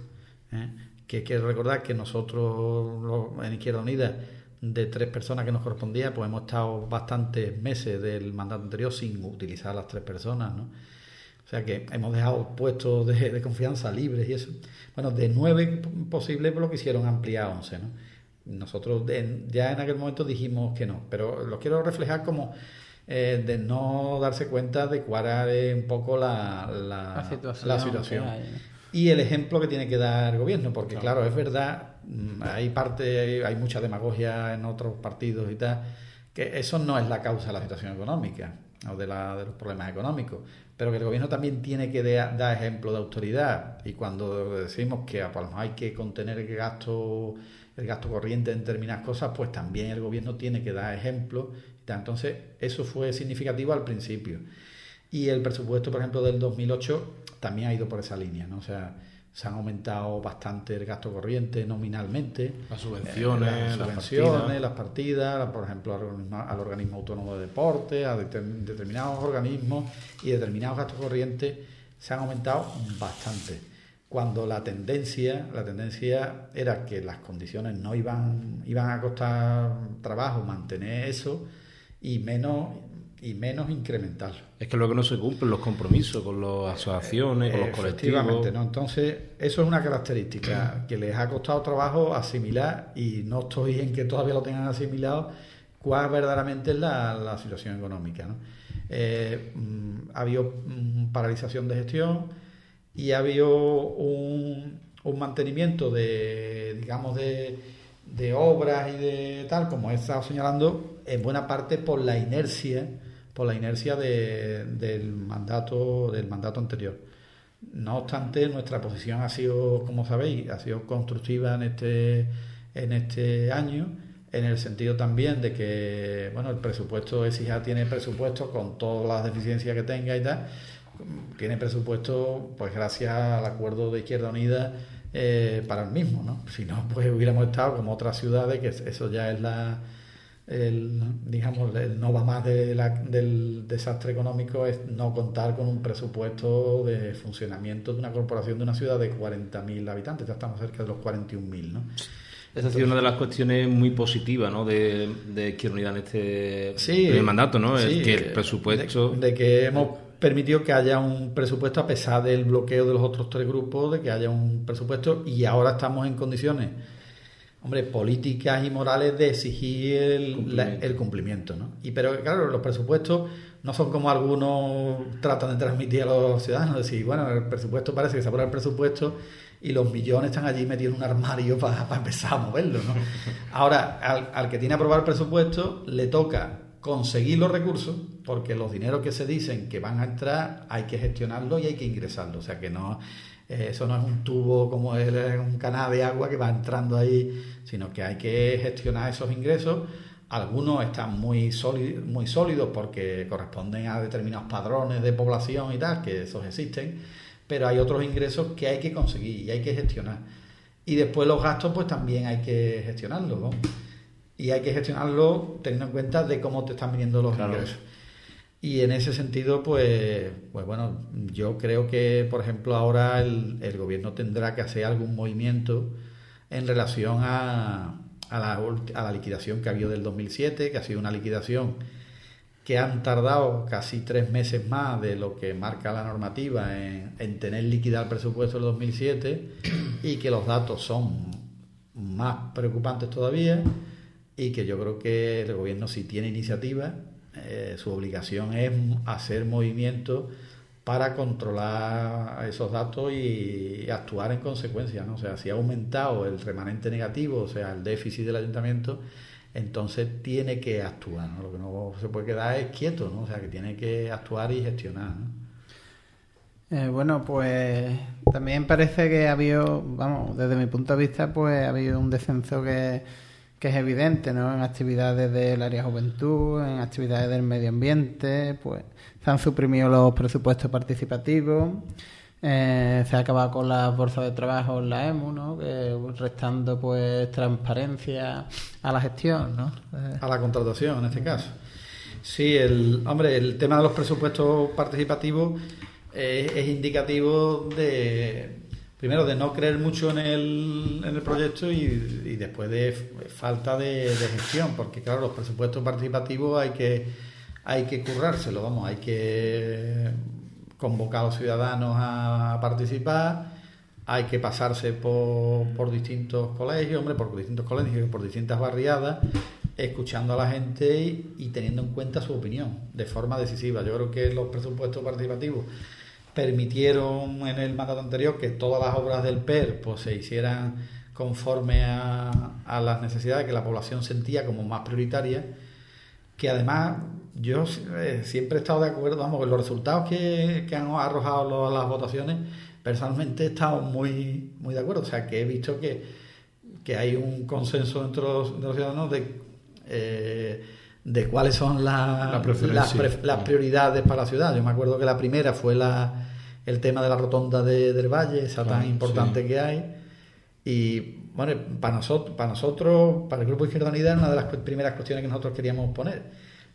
¿eh? que hay que recordar que nosotros en Izquierda Unida, de tres personas que nos correspondía, pues hemos estado bastantes meses del mandato anterior sin utilizar las tres personas, ¿no? O sea que hemos dejado puestos de, confianza libres y eso. Bueno, de nueve posibles, pues lo quisieron ampliar a once, ¿no? Nosotros ya en aquel momento dijimos que no, pero lo quiero reflejar como eh, de no darse cuenta de cuál es un poco la, la, situación. Y el ejemplo que tiene que dar el gobierno, porque claro, es verdad, mm, hay parte, hay mucha demagogia en otros partidos y tal, que eso no es la causa de la situación económica o de, la, de los problemas económicos, pero que el gobierno también tiene que dar ejemplo de autoridad y cuando decimos que pues, hay que contener el gasto el gasto corriente en determinadas cosas, pues también el gobierno tiene que dar ejemplo entonces, eso fue significativo al principio. Y el presupuesto, por ejemplo, del 2008 también ha ido por esa línea, ¿no? O sea, se han aumentado bastante el gasto corriente nominalmente. Las subvenciones, eh, las, subvenciones las, partidas. por ejemplo, al organismo, autónomo de deporte, a determinados organismos y determinados gastos corrientes se han aumentado bastante. Cuando la tendencia, la tendencia era que las condiciones no iban, iban a costar trabajo mantener eso, y menos y menos incremental. Es que luego no se cumplen los compromisos con las asociaciones, con los colectivos. ¿no? Entonces, eso es una característica que les ha costado trabajo asimilar y no estoy en que todavía lo tengan asimilado cuál verdaderamente es la, situación económica. ¿no? Eh, mm, ha habido paralización de gestión y ha habido un, un mantenimiento de, digamos, de de obras y de tal, como he estado señalando, en buena parte por la inercia, por la inercia del mandato, del mandato anterior. No obstante, nuestra posición ha sido, como sabéis, ha sido constructiva en este, en este año, en el sentido también de que, bueno, el presupuesto ya tiene presupuesto con todas las deficiencias que tenga y tal, tiene presupuesto, pues gracias al acuerdo de Izquierda Unida eh, para el mismo, ¿no? Si no, pues hubiéramos estado como otras ciudades, que eso ya es la, el, digamos, el no va más de del desastre económico es no contar con un presupuesto de funcionamiento de una corporación de una ciudad de 40.000 habitantes, ya estamos cerca de los 41.000, ¿no? Esa ha sido una de las cuestiones muy positivas ¿no? de, de Izquierda Unida en este mandato, ¿no? es que el presupuesto... de que hemos permitió que haya un presupuesto a pesar del bloqueo de los otros tres grupos, de que haya un presupuesto y ahora estamos en condiciones, hombre, políticas y morales de exigir el cumplimiento, el cumplimiento ¿no? Y pero claro, los presupuestos no son como algunos tratan de transmitir a los ciudadanos, decir, bueno, el presupuesto parece que se aprueba el presupuesto y los millones están allí metidos en un armario para, empezar a moverlo, ¿no? Ahora, al, al que tiene aprobado el presupuesto le toca conseguir los recursos, porque los dineros que se dicen que van a entrar hay que gestionarlos y hay que ingresarlos. O sea que no, eh, eso no es un tubo como es un canal de agua que va entrando ahí, sino que hay que gestionar esos ingresos. Algunos están muy sólidos, muy sólidos porque corresponden a determinados padrones de población y tal, que esos existen, pero hay otros ingresos que hay que conseguir y hay que gestionar. Y después los gastos, pues también hay que gestionarlos. ¿no? y hay que gestionarlo teniendo en cuenta de cómo te están viniendo los ingresos. Y en ese sentido, pues, pues bueno, yo creo que, por ejemplo, ahora el, el gobierno tendrá que hacer algún movimiento en relación a, a, la, a la liquidación que ha habido del 2007, que ha sido una liquidación que han tardado casi tres meses más de lo que marca la normativa en, en tener liquidado el presupuesto del 2007 y que los datos son más preocupantes todavía y que yo creo que el gobierno si tiene iniciativa, eh, su obligación es hacer movimientos para controlar esos datos y actuar en consecuencia. ¿no? O sea, si ha aumentado el remanente negativo, o sea, el déficit del ayuntamiento, entonces tiene que actuar. ¿no? Lo que no se puede quedar es quieto, ¿no? o sea, que tiene que actuar y gestionar. Eh, bueno, pues también parece que ha habido, vamos, desde mi punto de vista, pues ha habido un descenso que, que es evidente, ¿no? En actividades del área juventud, en actividades del medio ambiente, pues se han suprimido los presupuestos participativos, eh, se ha acabado con las bolsas de trabajo en la EMU, ¿no? Que, restando pues transparencia a la gestión, ¿no? Eh, a la contratación en este caso. Sí, el hombre, el tema de los presupuestos participativos eh, es indicativo de primero de no creer mucho en el, en el proyecto y, después de falta de, gestión, porque claro, los presupuestos participativos hay que hay que currárselo, vamos, hay que convocar a los ciudadanos a participar, hay que pasarse por, por distintos colegios, hombre, por distintos colegios, por distintas barriadas, escuchando a la gente y teniendo en cuenta su opinión de forma decisiva. Yo creo que los presupuestos participativos permitieron en el mandato anterior que todas las obras del PER pues, se hicieran conforme a, a las necesidades que la población sentía como más prioritarias, que además yo eh, siempre he estado de acuerdo, vamos, con los resultados que, que han arrojado los, las votaciones, personalmente he estado muy, muy de acuerdo, o sea, que he visto que, que hay un consenso entre los, de los ciudadanos de... Eh, de cuáles son la, La las, las prioridades para la ciudad. Yo me acuerdo que la primera fue la, el tema de la rotonda de, del Valle, esa tan importante sí. que hay. Y bueno, para nosotros, para nosotros, para el Grupo Izquierda Unida, era una de las primeras cuestiones que nosotros queríamos poner.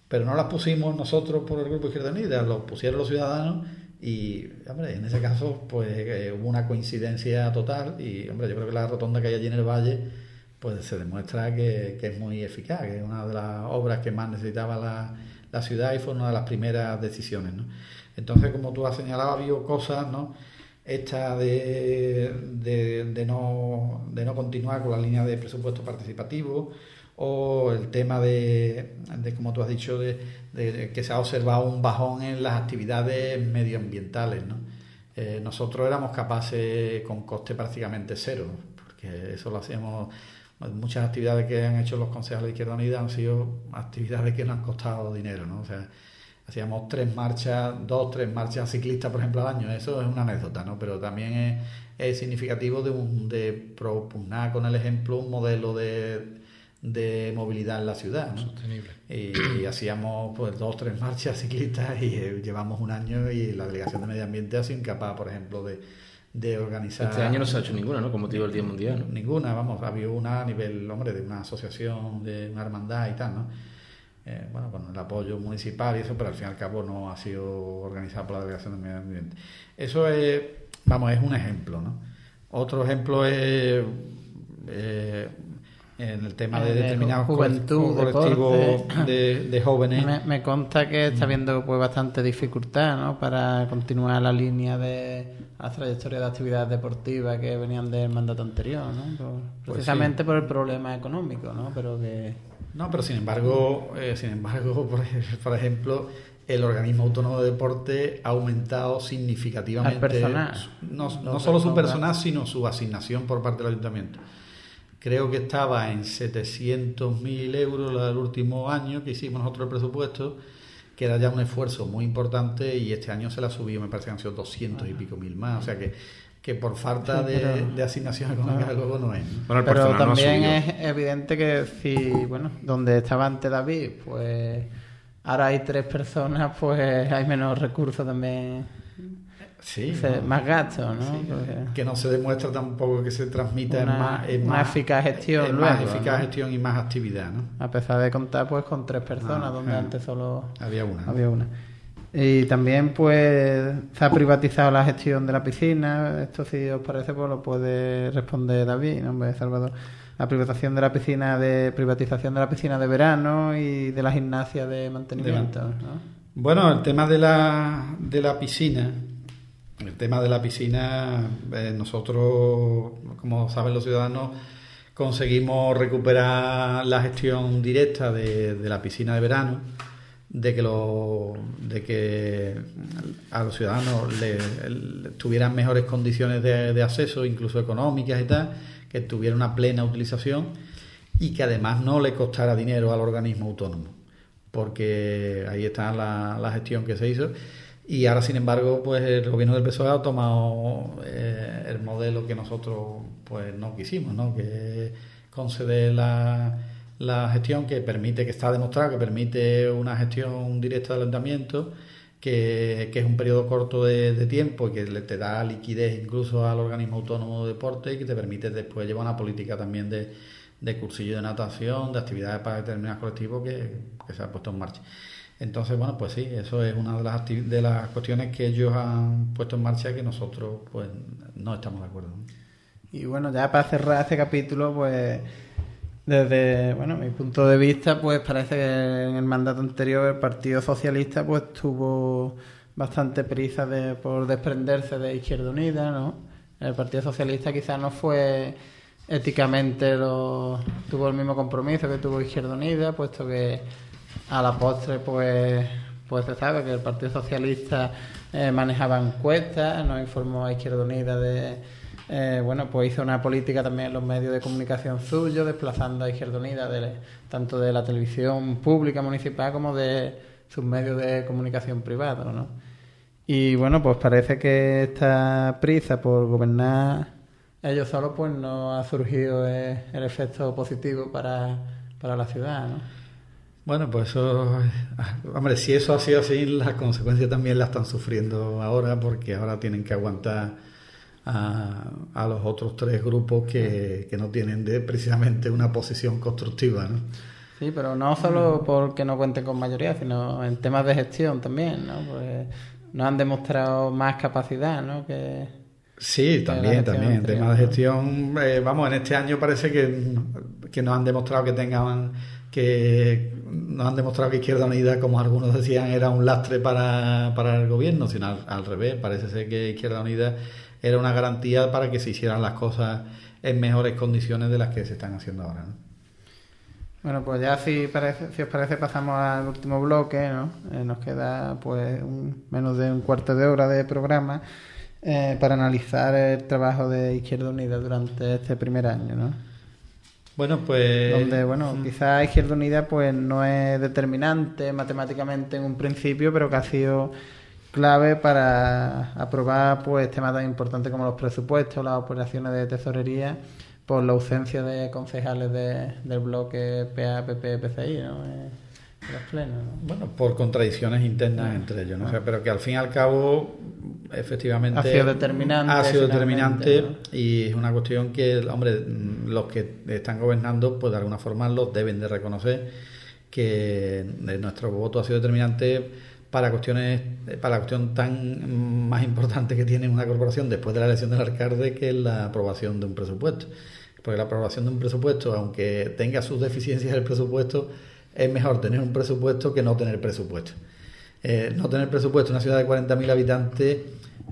Pero no las pusimos nosotros por el Grupo Izquierda Unida, lo pusieron los ciudadanos y, hombre, en ese caso, pues eh, hubo una coincidencia total y, hombre, yo creo que la rotonda que hay allí en el Valle pues se demuestra que, que es muy eficaz, que es una de las obras que más necesitaba la, la ciudad y fue una de las primeras decisiones. ¿no? Entonces, como tú has señalado, ha habido cosas, ¿no? Esta de, de, no, de no continuar con la línea de presupuesto participativo o el tema de, de como tú has dicho, de, de que se ha observado un bajón en las actividades medioambientales. ¿no? Eh, nosotros éramos capaces con coste prácticamente cero, porque eso lo hacíamos muchas actividades que han hecho los concejales de Izquierda Unida han sido actividades que no han costado dinero, ¿no? O sea, hacíamos tres marchas, dos, tres marchas ciclistas, por ejemplo, al año. Eso es una anécdota, ¿no? Pero también es, es significativo de, un, de propugnar con el ejemplo un modelo de, de movilidad en la ciudad, ¿no? Sostenible. Y, y hacíamos pues dos, tres marchas ciclistas y eh, llevamos un año y la Delegación de Medio Ambiente ha sido incapaz, por ejemplo, de, de organizar... Este año no se ha hecho ninguna, ¿no? Con motivo del Día Mundial. ¿no? Ninguna, vamos, había una a nivel, hombre, de una asociación, de una hermandad y tal, ¿no? Eh, bueno, con el apoyo municipal y eso, pero al fin y al cabo no ha sido organizada por la Delegación de Medio Ambiente. Eso es, vamos, es un ejemplo, ¿no? Otro ejemplo es eh, en el tema de de determinados juventud, colectivos deporte. de, de jóvenes. Me, me consta que está habiendo pues bastante dificultad ¿no? para continuar la línea de la trayectoria de actividades deportivas que venían del mandato anterior, ¿no? Por- Pues precisamente por el problema económico, ¿no? Pero que No, pero sin embargo, eh, sin embargo, por, ej- por ejemplo, el organismo autónomo de deporte ha aumentado significativamente Al personal. no, no solo su personal. personal, sino su asignación por parte del ayuntamiento. Creo que estaba en 700.000 euros el último año que hicimos nosotros el presupuesto, que era ya un esfuerzo muy importante y este año se la subió, me parece que han sido 200 y pico mil más. O sea que, que por falta de, pero- de asignación económica luego no es. ¿no? Bueno, el Pero no también es evidente que si, bueno, donde estaba antes David, pues ahora hay tres personas, pues hay menos recursos también, Sí, más gastos, ¿no? Sí, Porque que no se demuestra tampoco que se transmita en más, en más- eficaz gestión en más luego, eficaz ¿no? gestión y más actividad, ¿no? a pesar de contar pues con tres personas, Ah, donde ah. antes solo Había una. ¿no? había una. Y también pues se ha privatizado la gestión de la piscina, esto si os parece pues lo puede responder David, ¿no? En de Salvador. la privatización de la piscina de privatización de la piscina de verano y de la gimnasia de mantenimiento. Bueno, el tema de la, de la piscina, el tema de la piscina, eh, nosotros, como saben los ciudadanos, conseguimos recuperar la gestión directa de, la piscina de verano, de que, lo, de que a los ciudadanos le, tuvieran mejores condiciones de, acceso, incluso económicas y tal que tuviera una plena utilización y que además no le costara dinero al organismo autónomo, porque ahí está la, gestión que se hizo. Y ahora, sin embargo, pues el gobierno del PSOE ha tomado eh, el modelo que nosotros pues no quisimos, ¿no? que concede la, la gestión que permite, que está demostrado que permite una gestión directa del ayuntamiento que, es un periodo corto de, tiempo y que le, te da liquidez incluso al organismo autónomo de deporte y que te permite después llevar una política también de, de cursillo de natación, de actividades para determinados colectivos que, se ha puesto en marcha. Entonces, bueno, pues sí, eso es una de las, de las cuestiones que ellos han puesto en marcha que nosotros pues no estamos de acuerdo. Y bueno, ya para cerrar este capítulo, pues desde bueno mi punto de vista, pues parece que en el mandato anterior el Partido Socialista pues tuvo bastante prisa de, por desprenderse de Izquierda Unida, ¿no? El Partido Socialista quizás no fue éticamente lo tuvo el mismo compromiso que tuvo Izquierda Unida, puesto que a la postre pues pues se sabe que el Partido Socialista eh, manejaba encuestas, nos informó a Izquierda Unida de eh, bueno, pues hizo una política también en los medios de comunicación suyo, desplazando a Izquierda Unida tanto de la televisión pública municipal como de sus medios de comunicación privados. Y bueno, pues parece que esta prisa por gobernar ellos solos, pues no ha surgido eh, el efecto positivo para, para la ciudad, ¿no? Bueno, pues eso, hombre, si eso ha sido así, las consecuencias también las están sufriendo ahora, porque ahora tienen que aguantar a, los otros tres grupos que, no tienen de, precisamente una posición constructiva. ¿no? Sí, pero no solo porque no cuenten con mayoría, sino en temas de gestión también, ¿no? Pues no han demostrado más capacidad, ¿no? Que, sí, también, también. En temas de gestión, eh, vamos, en este año parece que, que nos han demostrado que tengan que nos han demostrado que Izquierda Unida, como algunos decían, era un lastre para, para el gobierno, sino al, al, revés. Parece ser que Izquierda Unida era una garantía para que se hicieran las cosas en mejores condiciones de las que se están haciendo ahora. Bueno, pues ya si, parece, si os parece pasamos al último bloque, ¿no? Eh, nos queda pues menos de un cuarto de hora de programa eh, para analizar el trabajo de Izquierda Unida durante este primer año, ¿no? Bueno, pues... Donde, bueno, quizás Izquierda Unida pues no es determinante matemáticamente en un principio, pero que ha sido clave para aprobar pues temas tan importantes como los presupuestos, las operaciones de tesorería, por la ausencia de concejales del bloque PAPP PCI, ¿no? Eh, los plenos, Bueno, por contradicciones internas ah. entre ellos, ¿no? Ah. pero que al fin y al cabo, efectivamente. Ha sido determinante. Ha sido determinante y es una cuestión que, hombre, los que están gobernando, pues de alguna forma los deben de reconocer que nuestro voto ha sido determinante para cuestiones para la cuestión tan más importante que tiene una corporación después de la elección del alcalde que la aprobación de un presupuesto porque la aprobación de un presupuesto aunque tenga sus deficiencias el presupuesto es mejor tener un presupuesto que no tener presupuesto eh, no tener presupuesto en una ciudad de 40.000 habitantes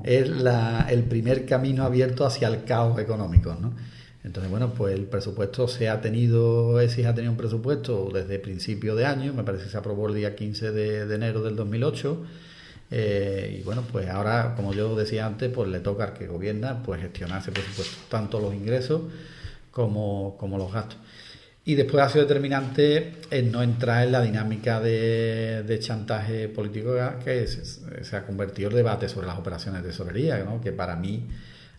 es la, el primer camino abierto hacia el caos económico ¿no? Entonces, bueno, pues el presupuesto se ha tenido, ESIS ha tenido un presupuesto desde principio de año, me parece que se aprobó el día 15 de, enero del 2008. Eh, y bueno, pues ahora, como yo decía antes, pues le toca al que gobierna pues gestionar ese presupuesto, tanto los ingresos como, como los gastos. Y después ha sido determinante en no entrar en la dinámica de, chantaje político que se, se, ha convertido el debate sobre las operaciones de tesorería, ¿no? que para mí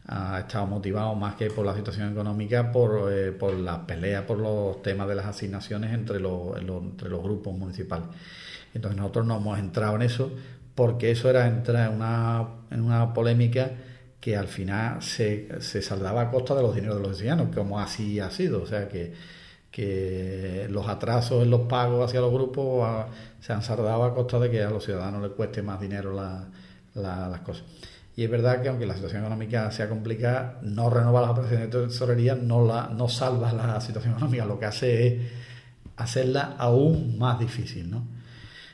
ha estado motivado más que por la situación económica, por, eh, por las peleas por los temas de las asignaciones entre los, entre los grupos municipales. Entonces nosotros no hemos entrado en eso porque eso era entrar en una, en una polémica que al final se, se saldaba a costa de los dineros de los ciudadanos, como así ha sido. O sea que, que los atrasos en los pagos hacia los grupos se han saldado a costa de que a los ciudadanos les cueste más dinero la, las cosas. Y es verdad que aunque la situación económica sea complicada, no renovar las operaciones de tesorería no, la, no salva la situación económica, lo que hace es hacerla aún más difícil. ¿no?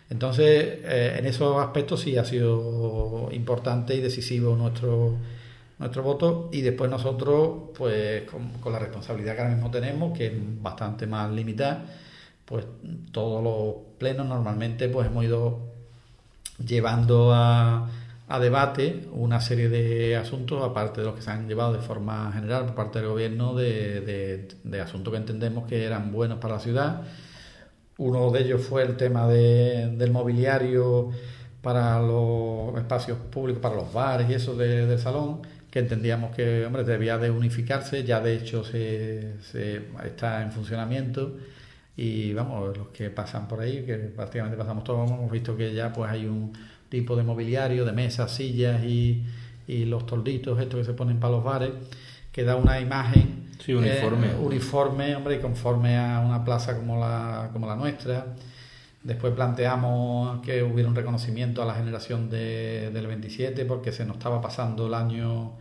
Entonces, eh, en esos aspectos sí ha sido importante y decisivo nuestro, nuestro voto y después nosotros, pues con, la responsabilidad que ahora mismo tenemos, que es bastante más limitada, pues todos los plenos normalmente pues hemos ido llevando a, a debate una serie de asuntos, aparte de los que se han llevado de forma general por parte del gobierno, de, de asuntos que entendemos que eran buenos para la ciudad. Uno de ellos fue el tema de, del mobiliario para los espacios públicos, para los bares y eso del salón, que entendíamos que hombre, debía de unificarse, ya de hecho se, está en funcionamiento. Y vamos, los que pasan por ahí, que prácticamente pasamos todos, hemos visto que ya pues hay un tipo de mobiliario, de mesas, sillas y, y los tolditos, estos que se ponen para los bares, que da una imagen Sí, uniforme. Eh, uniforme, hombre, y conforme a una plaza como la, como la nuestra. Después planteamos que hubiera un reconocimiento a la generación de, del 27 porque se nos estaba pasando el año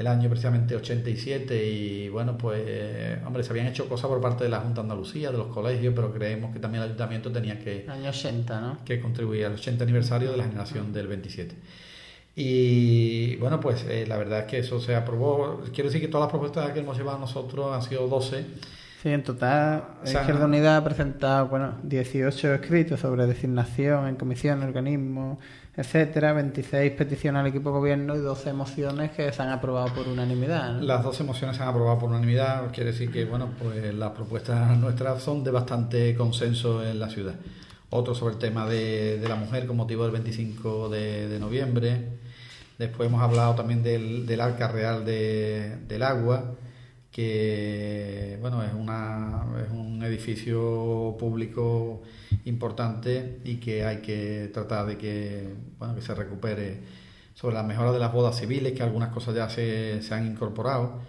el año precisamente 87 y bueno, pues hombre, se habían hecho cosas por parte de la Junta de Andalucía, de los colegios, pero creemos que también el ayuntamiento tenía que, año 80, ¿no? que contribuir al 80 aniversario de la generación del 27. Y bueno, pues eh, la verdad es que eso se aprobó. Quiero decir que todas las propuestas que hemos llevado nosotros han sido 12. Sí, en total, Izquierda Unida ha presentado bueno, 18 escritos sobre designación en comisión, organismos, etcétera, 26 peticiones al equipo gobierno y 12 mociones que se han aprobado por unanimidad. Las 12 mociones se han aprobado por unanimidad, quiere decir que bueno, pues las propuestas nuestras son de bastante consenso en la ciudad. Otro sobre el tema de, de la mujer con motivo del 25 de, de noviembre Después hemos hablado también del, del Arca Real de, del Agua, que bueno, es, una, es un edificio público importante y que hay que tratar de que, bueno, que se recupere sobre las mejoras de las bodas civiles, que algunas cosas ya se, se han incorporado.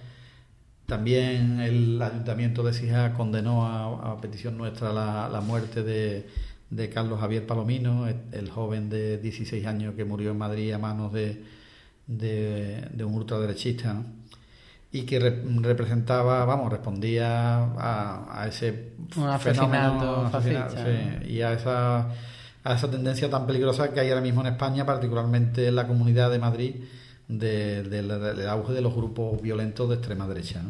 También el Ayuntamiento de Sija condenó a, petición nuestra la, la muerte de, de, Carlos Javier Palomino, el, joven de 16 años que murió en Madrid a manos de, de, un ultraderechista, y que representaba, vamos, respondía a, ese fenómeno y a esa, a esa tendencia tan peligrosa que hay ahora mismo en España, particularmente en la comunidad de Madrid, del auge de los grupos violentos de extrema derecha.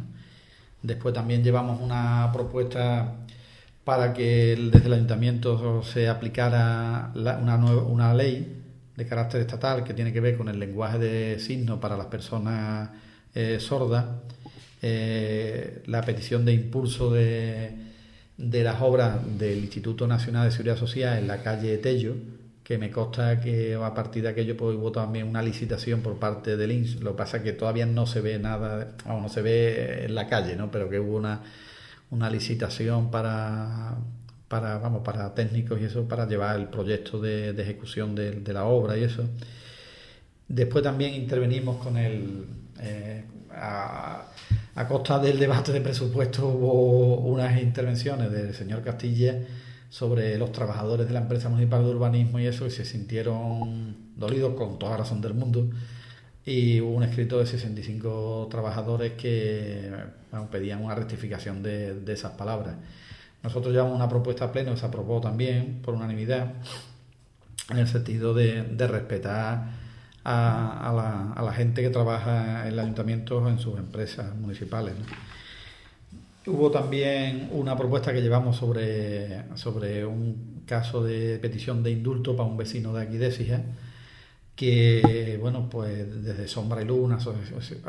Después también llevamos una propuesta para que desde el ayuntamiento se aplicara una, una ley de carácter estatal que tiene que ver con el lenguaje de signos para las personas eh, sordas, eh, la petición de impulso de, de las obras del Instituto Nacional de Seguridad Social en la calle Tello, que me consta que a partir de aquello pues, hubo también una licitación por parte del INS. Lo que pasa es que todavía no se ve nada, no se ve en la calle, ¿no? pero que hubo una, una licitación para, para, vamos, para técnicos y eso, para llevar el proyecto de, ejecución de, la obra y eso. Después también intervenimos con el... Eh, a, costa del debate de presupuesto hubo unas intervenciones del señor Castilla sobre los trabajadores de la empresa municipal de urbanismo y eso, y se sintieron dolidos con toda razón del mundo. Y hubo un escrito de 65 trabajadores que pedían una rectificación de, esas palabras. Nosotros llevamos una propuesta a pleno se aprobó también por unanimidad en el sentido de, respetar a, la, gente que trabaja en el ayuntamiento en sus empresas municipales. Hubo también una propuesta que llevamos sobre, sobre un caso de petición de indulto para un vecino de aquí de que, bueno, pues desde Sombra y Luz, una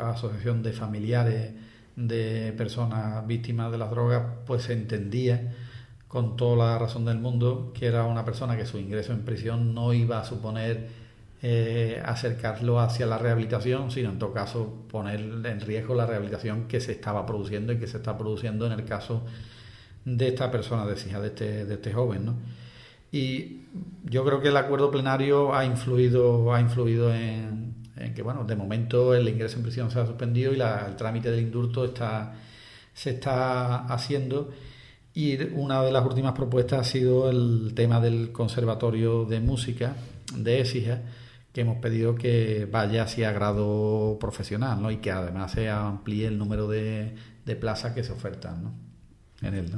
asociación de familiares de personas víctimas de las drogas, pues se entendía con toda la razón del mundo que era una persona que su ingreso en prisión no iba a suponer eh, acercarlo hacia la rehabilitación, sino en todo caso poner en riesgo la rehabilitación que se estaba produciendo y que se está produciendo en el caso de esta persona, de hija de este, de este joven. ¿no? Y yo creo que el acuerdo plenario ha influido, ha influido en, en que, bueno, de momento el ingreso en prisión se ha suspendido y el trámite del indulto está, se está haciendo. Y una de las últimas propuestas ha sido el tema del Conservatorio de Música de Écija, que hemos pedido que vaya así a grado profesional, ¿no? Y que además se amplíe el número de, de plazas que se ofertan, ¿no? En él.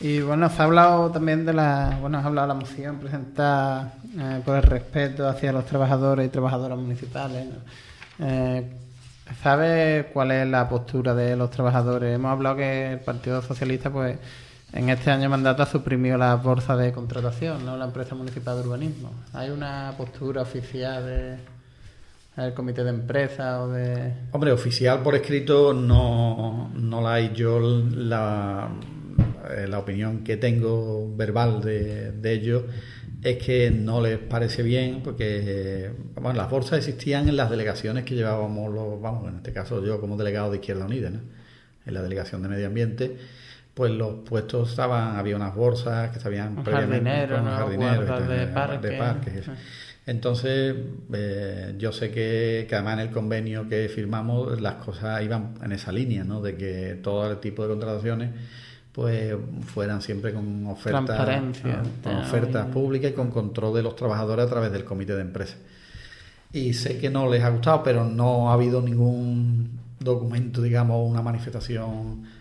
Y bueno, se ha hablado también de la, bueno, ha hablado la moción presentada eh, por el respeto hacia los trabajadores y trabajadoras municipales. ¿no? Eh, ¿Sabe cuál es la postura de los trabajadores? Hemos hablado que el Partido Socialista, pues, en este año mandato ha suprimido la bolsa de contratación, ¿no? La empresa municipal de urbanismo. ¿Hay una postura oficial de, del comité de empresa o de...? Hombre, oficial por escrito no, no la hay. Yo la, eh, la opinión que tengo verbal de, de ellos es que no les parece bien porque bueno, las bolsas existían en las delegaciones que llevábamos los, vamos, en este caso yo como delegado de Izquierda Unida, ¿no? en la delegación de Medio Ambiente, pues los puestos estaban, había unas bolsas que estaban Un jardinero, con ¿no? jardineros de parque. de parques, eso. Entonces, eh, yo sé que, que además en el convenio que firmamos las cosas iban en esa línea, ¿no? De que todo el tipo de contrataciones pues fueran siempre con ofertas ¿no? con ofertas públicas y con control de los trabajadores a través del comité de empresa. Y sé que no les ha gustado, pero no ha habido ningún documento, digamos, una manifestación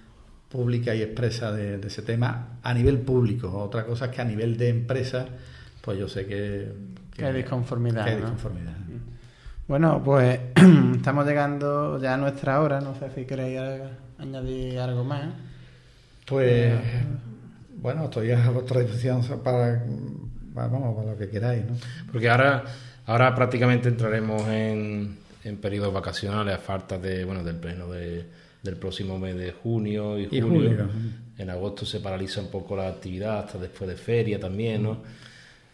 pública y expresa de, de ese tema a nivel público. Otra cosa es que a nivel de empresa, pues yo sé que... Que hay disconformidad, que hay ¿no? disconformidad. Bueno, pues estamos llegando ya a nuestra hora. No sé si queréis eh, añadir algo más. Pues bueno, estoy a vuestra disposición para, para, vamos, para lo que queráis, ¿no? Porque ahora, ahora prácticamente entraremos en, en periodos vacacionales a falta de, bueno, del pleno de, del próximo mes de junio y Y julio. julio. En agosto se paraliza un poco la actividad hasta después de feria también, ¿no?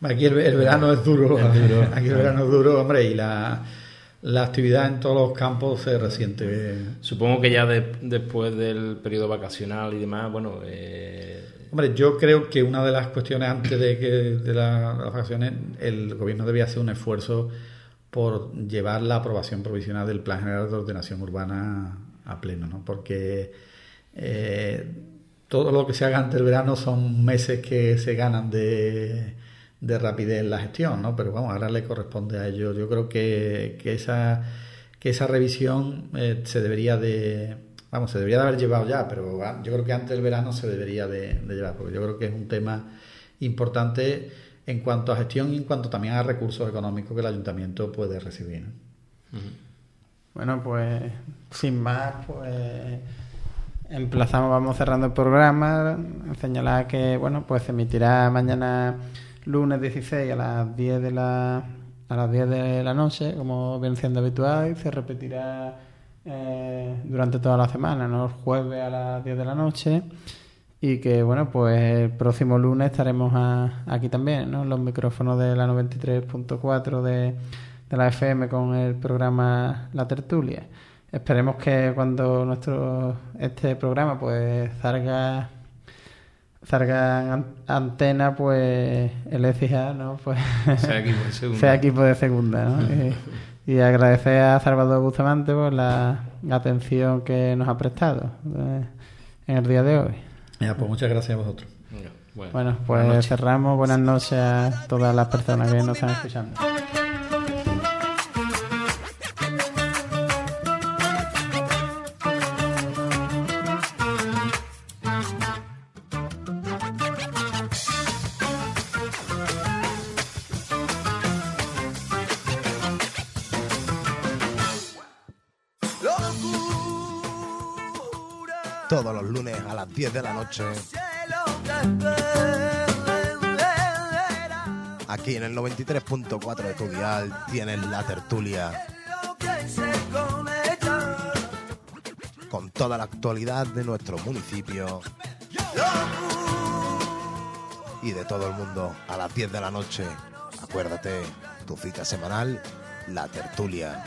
Aquí el, el verano es duro, Es duro. aquí el verano es duro, hombre, y la, la actividad en todos los campos se resiente. Supongo que ya de- después del periodo vacacional y demás, bueno, eh, Hombre, yo creo que una de las cuestiones antes de que de, la- de las vacaciones, el gobierno debía hacer un esfuerzo por llevar la aprobación provisional del Plan General de Ordenación Urbana a pleno, ¿no? Porque eh, todo lo que se haga antes del verano son meses que se ganan de, de rapidez en la gestión, ¿no? Pero vamos, ahora le corresponde a ellos. Yo creo que, que esa que esa revisión eh, se debería de vamos se debería de haber llevado ya pero yo creo que antes del verano se debería de, llevar porque yo creo que es un tema importante en cuanto a gestión y en cuanto también a recursos económicos que el ayuntamiento puede recibir. Bueno, pues sin más, pues emplazamos, vamos cerrando el programa. Señalar que, bueno, pues se emitirá mañana lunes 16 a las 10 de la a las 10 de la noche, como viene siendo habitual, y se repetirá eh, durante toda la semana, ¿no? El jueves a las 10 de la noche. Y que, bueno, pues el próximo lunes estaremos a- aquí también, ¿no? Los micrófonos de la 93.4 de, de la FM con el programa La Tertulia. Esperemos que cuando nuestro este programa pues salga salga en an- antena pues el ECIA, ¿no? Pues sea equipo de segunda. sea equipo de segunda, ¿no? y, y agradecer a Salvador Bustamante por la, la atención que nos ha prestado eh, en el día de hoy. Ya, pues muchas gracias a vosotros. Bueno, pues cerramos. Buenas noches a todas las personas que nos están escuchando. De la noche, aquí en el 93.4 de tu dial, tienes la tertulia con toda la actualidad de nuestro municipio y de todo el mundo a las 10 de la noche. Acuérdate, tu cita semanal, la tertulia.